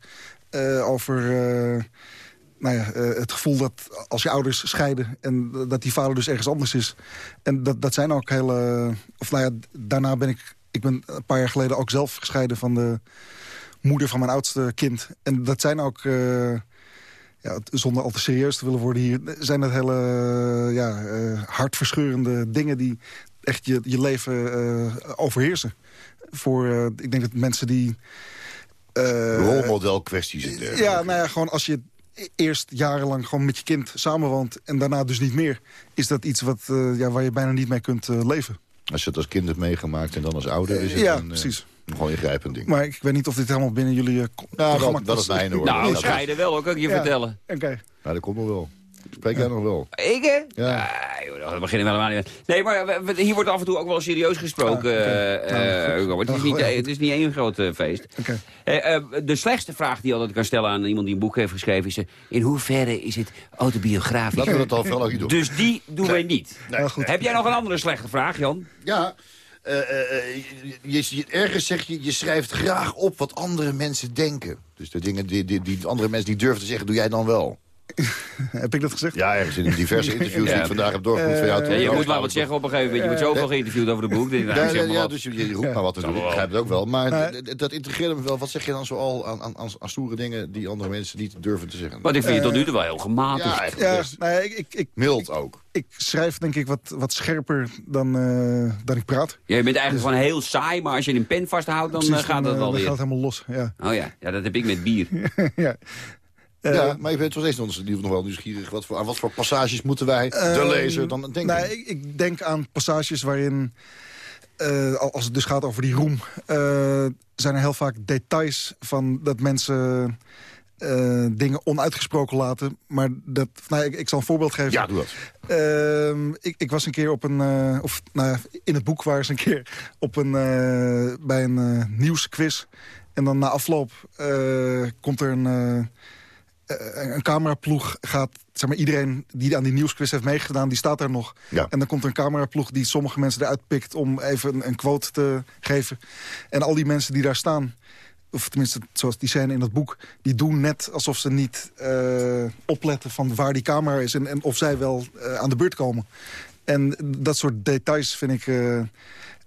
eh, over eh, nou ja, eh, het gevoel dat als je ouders scheiden... en dat die vader dus ergens anders is. En dat, dat zijn ook hele... Of nou ja, daarna ben ik... Ik ben een paar jaar geleden ook zelf gescheiden van de moeder van mijn oudste kind. En dat zijn ook... ja, zonder al te serieus te willen worden hier... zijn dat hele ja, hartverscheurende dingen... die echt je, je leven overheersen. Voor, eh, ik denk dat mensen die... eh, Rolmodel kwesties en dergelijke. ja, nou ja, gewoon als je eerst jarenlang gewoon met je kind samenwoont... en daarna dus niet meer... is dat iets wat, eh, ja, waar je bijna niet mee kunt eh, leven. Als je het als kind hebt meegemaakt en dan als ouder... is het ja, een, precies. een gewoon ingrijpend ding. Maar ik weet niet of dit helemaal binnen jullie eh, ko- Nou, dat- dat is mijn hoor. Nou, scheiden wel, ook, kan ik je Ja. vertellen. Oké. Ja, dat komt nog wel. Spreek jij nog wel? Ik, hè? Ja. Ah, joh, dat beginnen we helemaal niet. Nee, maar we- we- hier wordt af en toe ook wel serieus gesproken. Ah, eh, Nou, eh. Robert. Het is, Nou, niet, het is niet één groot eh, feest. De slechtste vraag die je altijd kan stellen aan iemand die een boek heeft geschreven... is: in hoeverre is het autobiografisch? Laten we dat al vooral niet doen. Dus die doen wij niet. Nou, goed. Heb jij nog een andere slechte vraag, Jan? Ja, je, je- ergens zeg je, je schrijft graag op wat andere mensen denken. Dus de dingen die, die, die andere mensen niet durven te zeggen, doe jij dan wel. (laughs) Heb ik dat gezegd? Ja, ergens in diverse (laughs) interviews die ik vandaag heb doorgevoerd van jou. Eh, Ja, je moet maar wat zeggen op een gegeven moment. Je wordt zoveel geïnterviewd over de boek. Dus, Ja, maar dus je, je roept maar wat. Ik begrijp het ook wel. Maar dat intrigeerde me wel. Wat zeg je dan zoal aan, aan, aan, aan stoere dingen die andere mensen niet durven te zeggen? Want ik vind je tot nu toe wel heel gematigd. Ja, eigenlijk nou ja, ik, ik, ik, Mild ook. ik schrijf denk ik wat, wat scherper dan, eh, dan ik praat. Ja, je bent eigenlijk gewoon heel saai, maar als je een pen vasthoudt, dan Precies, eh, gaat dat eh, weer. gaat het helemaal los. Ja. Oh ja. ja, dat heb ik met bier. (laughs) ja. Eh, ja, maar je bent nog steeds nog nog wel nieuwsgierig. Wat voor, aan wat voor passages moeten wij, de Ehm, lezer, dan denken? Nou, ik, ik denk aan passages waarin, eh, als het dus gaat over die roem... eh, zijn er heel vaak details van dat mensen eh, dingen onuitgesproken laten. Maar dat, nou, ik, ik zal een voorbeeld geven. ja, doe dat. Ehm, ik, ik was een keer op een, eh, of nou, in het boek waren ze een keer op een, eh, bij een eh, nieuwsquiz. En dan na afloop eh, komt er een, eh, eh, een cameraploeg. Gaat, zeg maar, iedereen die aan die nieuwsquiz heeft meegedaan, die staat daar nog. Ja. En dan komt er een cameraploeg die sommige mensen eruit pikt om even een, een quote te geven. En al die mensen die daar staan, of tenminste zoals die scène in dat boek... die doen net alsof ze niet eh, opletten van waar die camera is... en, en of zij wel eh, aan de beurt komen. En dat soort details vind ik... eh,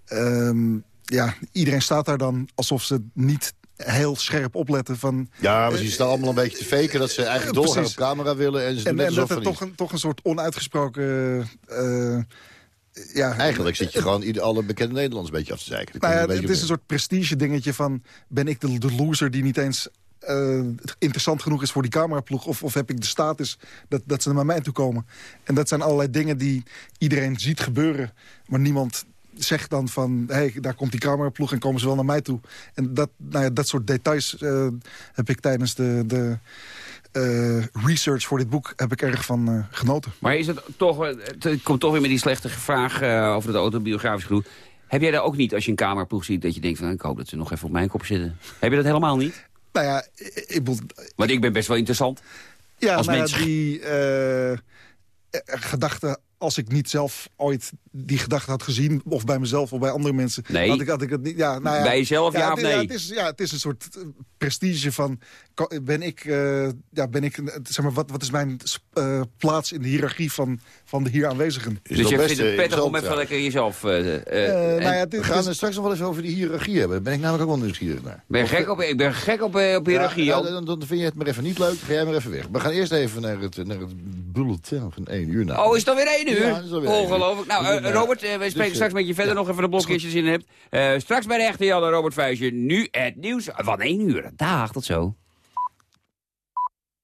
ehm, ja, iedereen staat daar dan alsof ze niet heel scherp opletten van... Ja, maar ze staan allemaal een beetje te faken dat ze eigenlijk Eh, doorgaan precies. op camera willen. En, ze En, en dat er toch een, toch een soort onuitgesproken... eh, ja. Eigenlijk zit je gewoon ieder, alle bekende Nederlands een beetje af te zeiken. Nou ja, het is een soort prestige dingetje van... ben ik de, de loser die niet eens eh, interessant genoeg is voor die cameraploeg... of, of heb ik de status dat, dat ze naar mij toe komen. En dat zijn allerlei dingen die iedereen ziet gebeuren... maar niemand zegt dan van, hé, hey, daar komt die cameraploeg... en komen ze wel naar mij toe. En dat, nou ja, dat soort details eh, heb ik tijdens de... de eh, research voor dit boek heb ik erg van eh, genoten. Maar is het toch, het komt toch weer met die slechte vraag over het autobiografisch groep. Heb jij daar ook niet, als je een kamerploeg ziet, dat je denkt van, ik hoop dat ze nog even op mijn kop zitten? Heb je dat helemaal niet? Nou ja, ik, ik bedoel, Want ik ben best wel interessant. Ja, Als nou ja, mens. die eh, eh, gedachte als ik niet zelf ooit die gedachte had gezien... of bij mezelf of bij andere mensen... Nee. Had ik, had ik het niet, ja, nou ja, Bij jezelf, ja het, of is- nee? het, is, ja, het is een soort eh, prestige van... Ben ik, eh, ja, ben ik een- zeg maar, wat, wat is mijn eh, plaats in de hiërarchie van, van de hier aanwezigen? Dus je vindt het prettig om even lekker jezelf... eh, eh, Eh, en- nou ja, dit We gaan het straks nog wel eens over die hiërarchie hebben. Daar ben ik namelijk ook wel nieuwsgierig naar. ben gek op, ik ben gek op, eh, op hiërarchie, Ja, ja, dan, dan vind je het maar even niet leuk. Ga jij maar even weg. We gaan eerst even naar het, naar het bulletin van 1 uur. namelijk. Oh, is het alweer één uur? Ja. Ongelooflijk. Nou, eh, eh, Robert, eh, spreken dus, straks eh, met je verder ja. nog even de blokjes in hebt. Straks bij de echte Jan en Robert Vuijsje. Nu het nieuws van één uur. Dag, tot zo.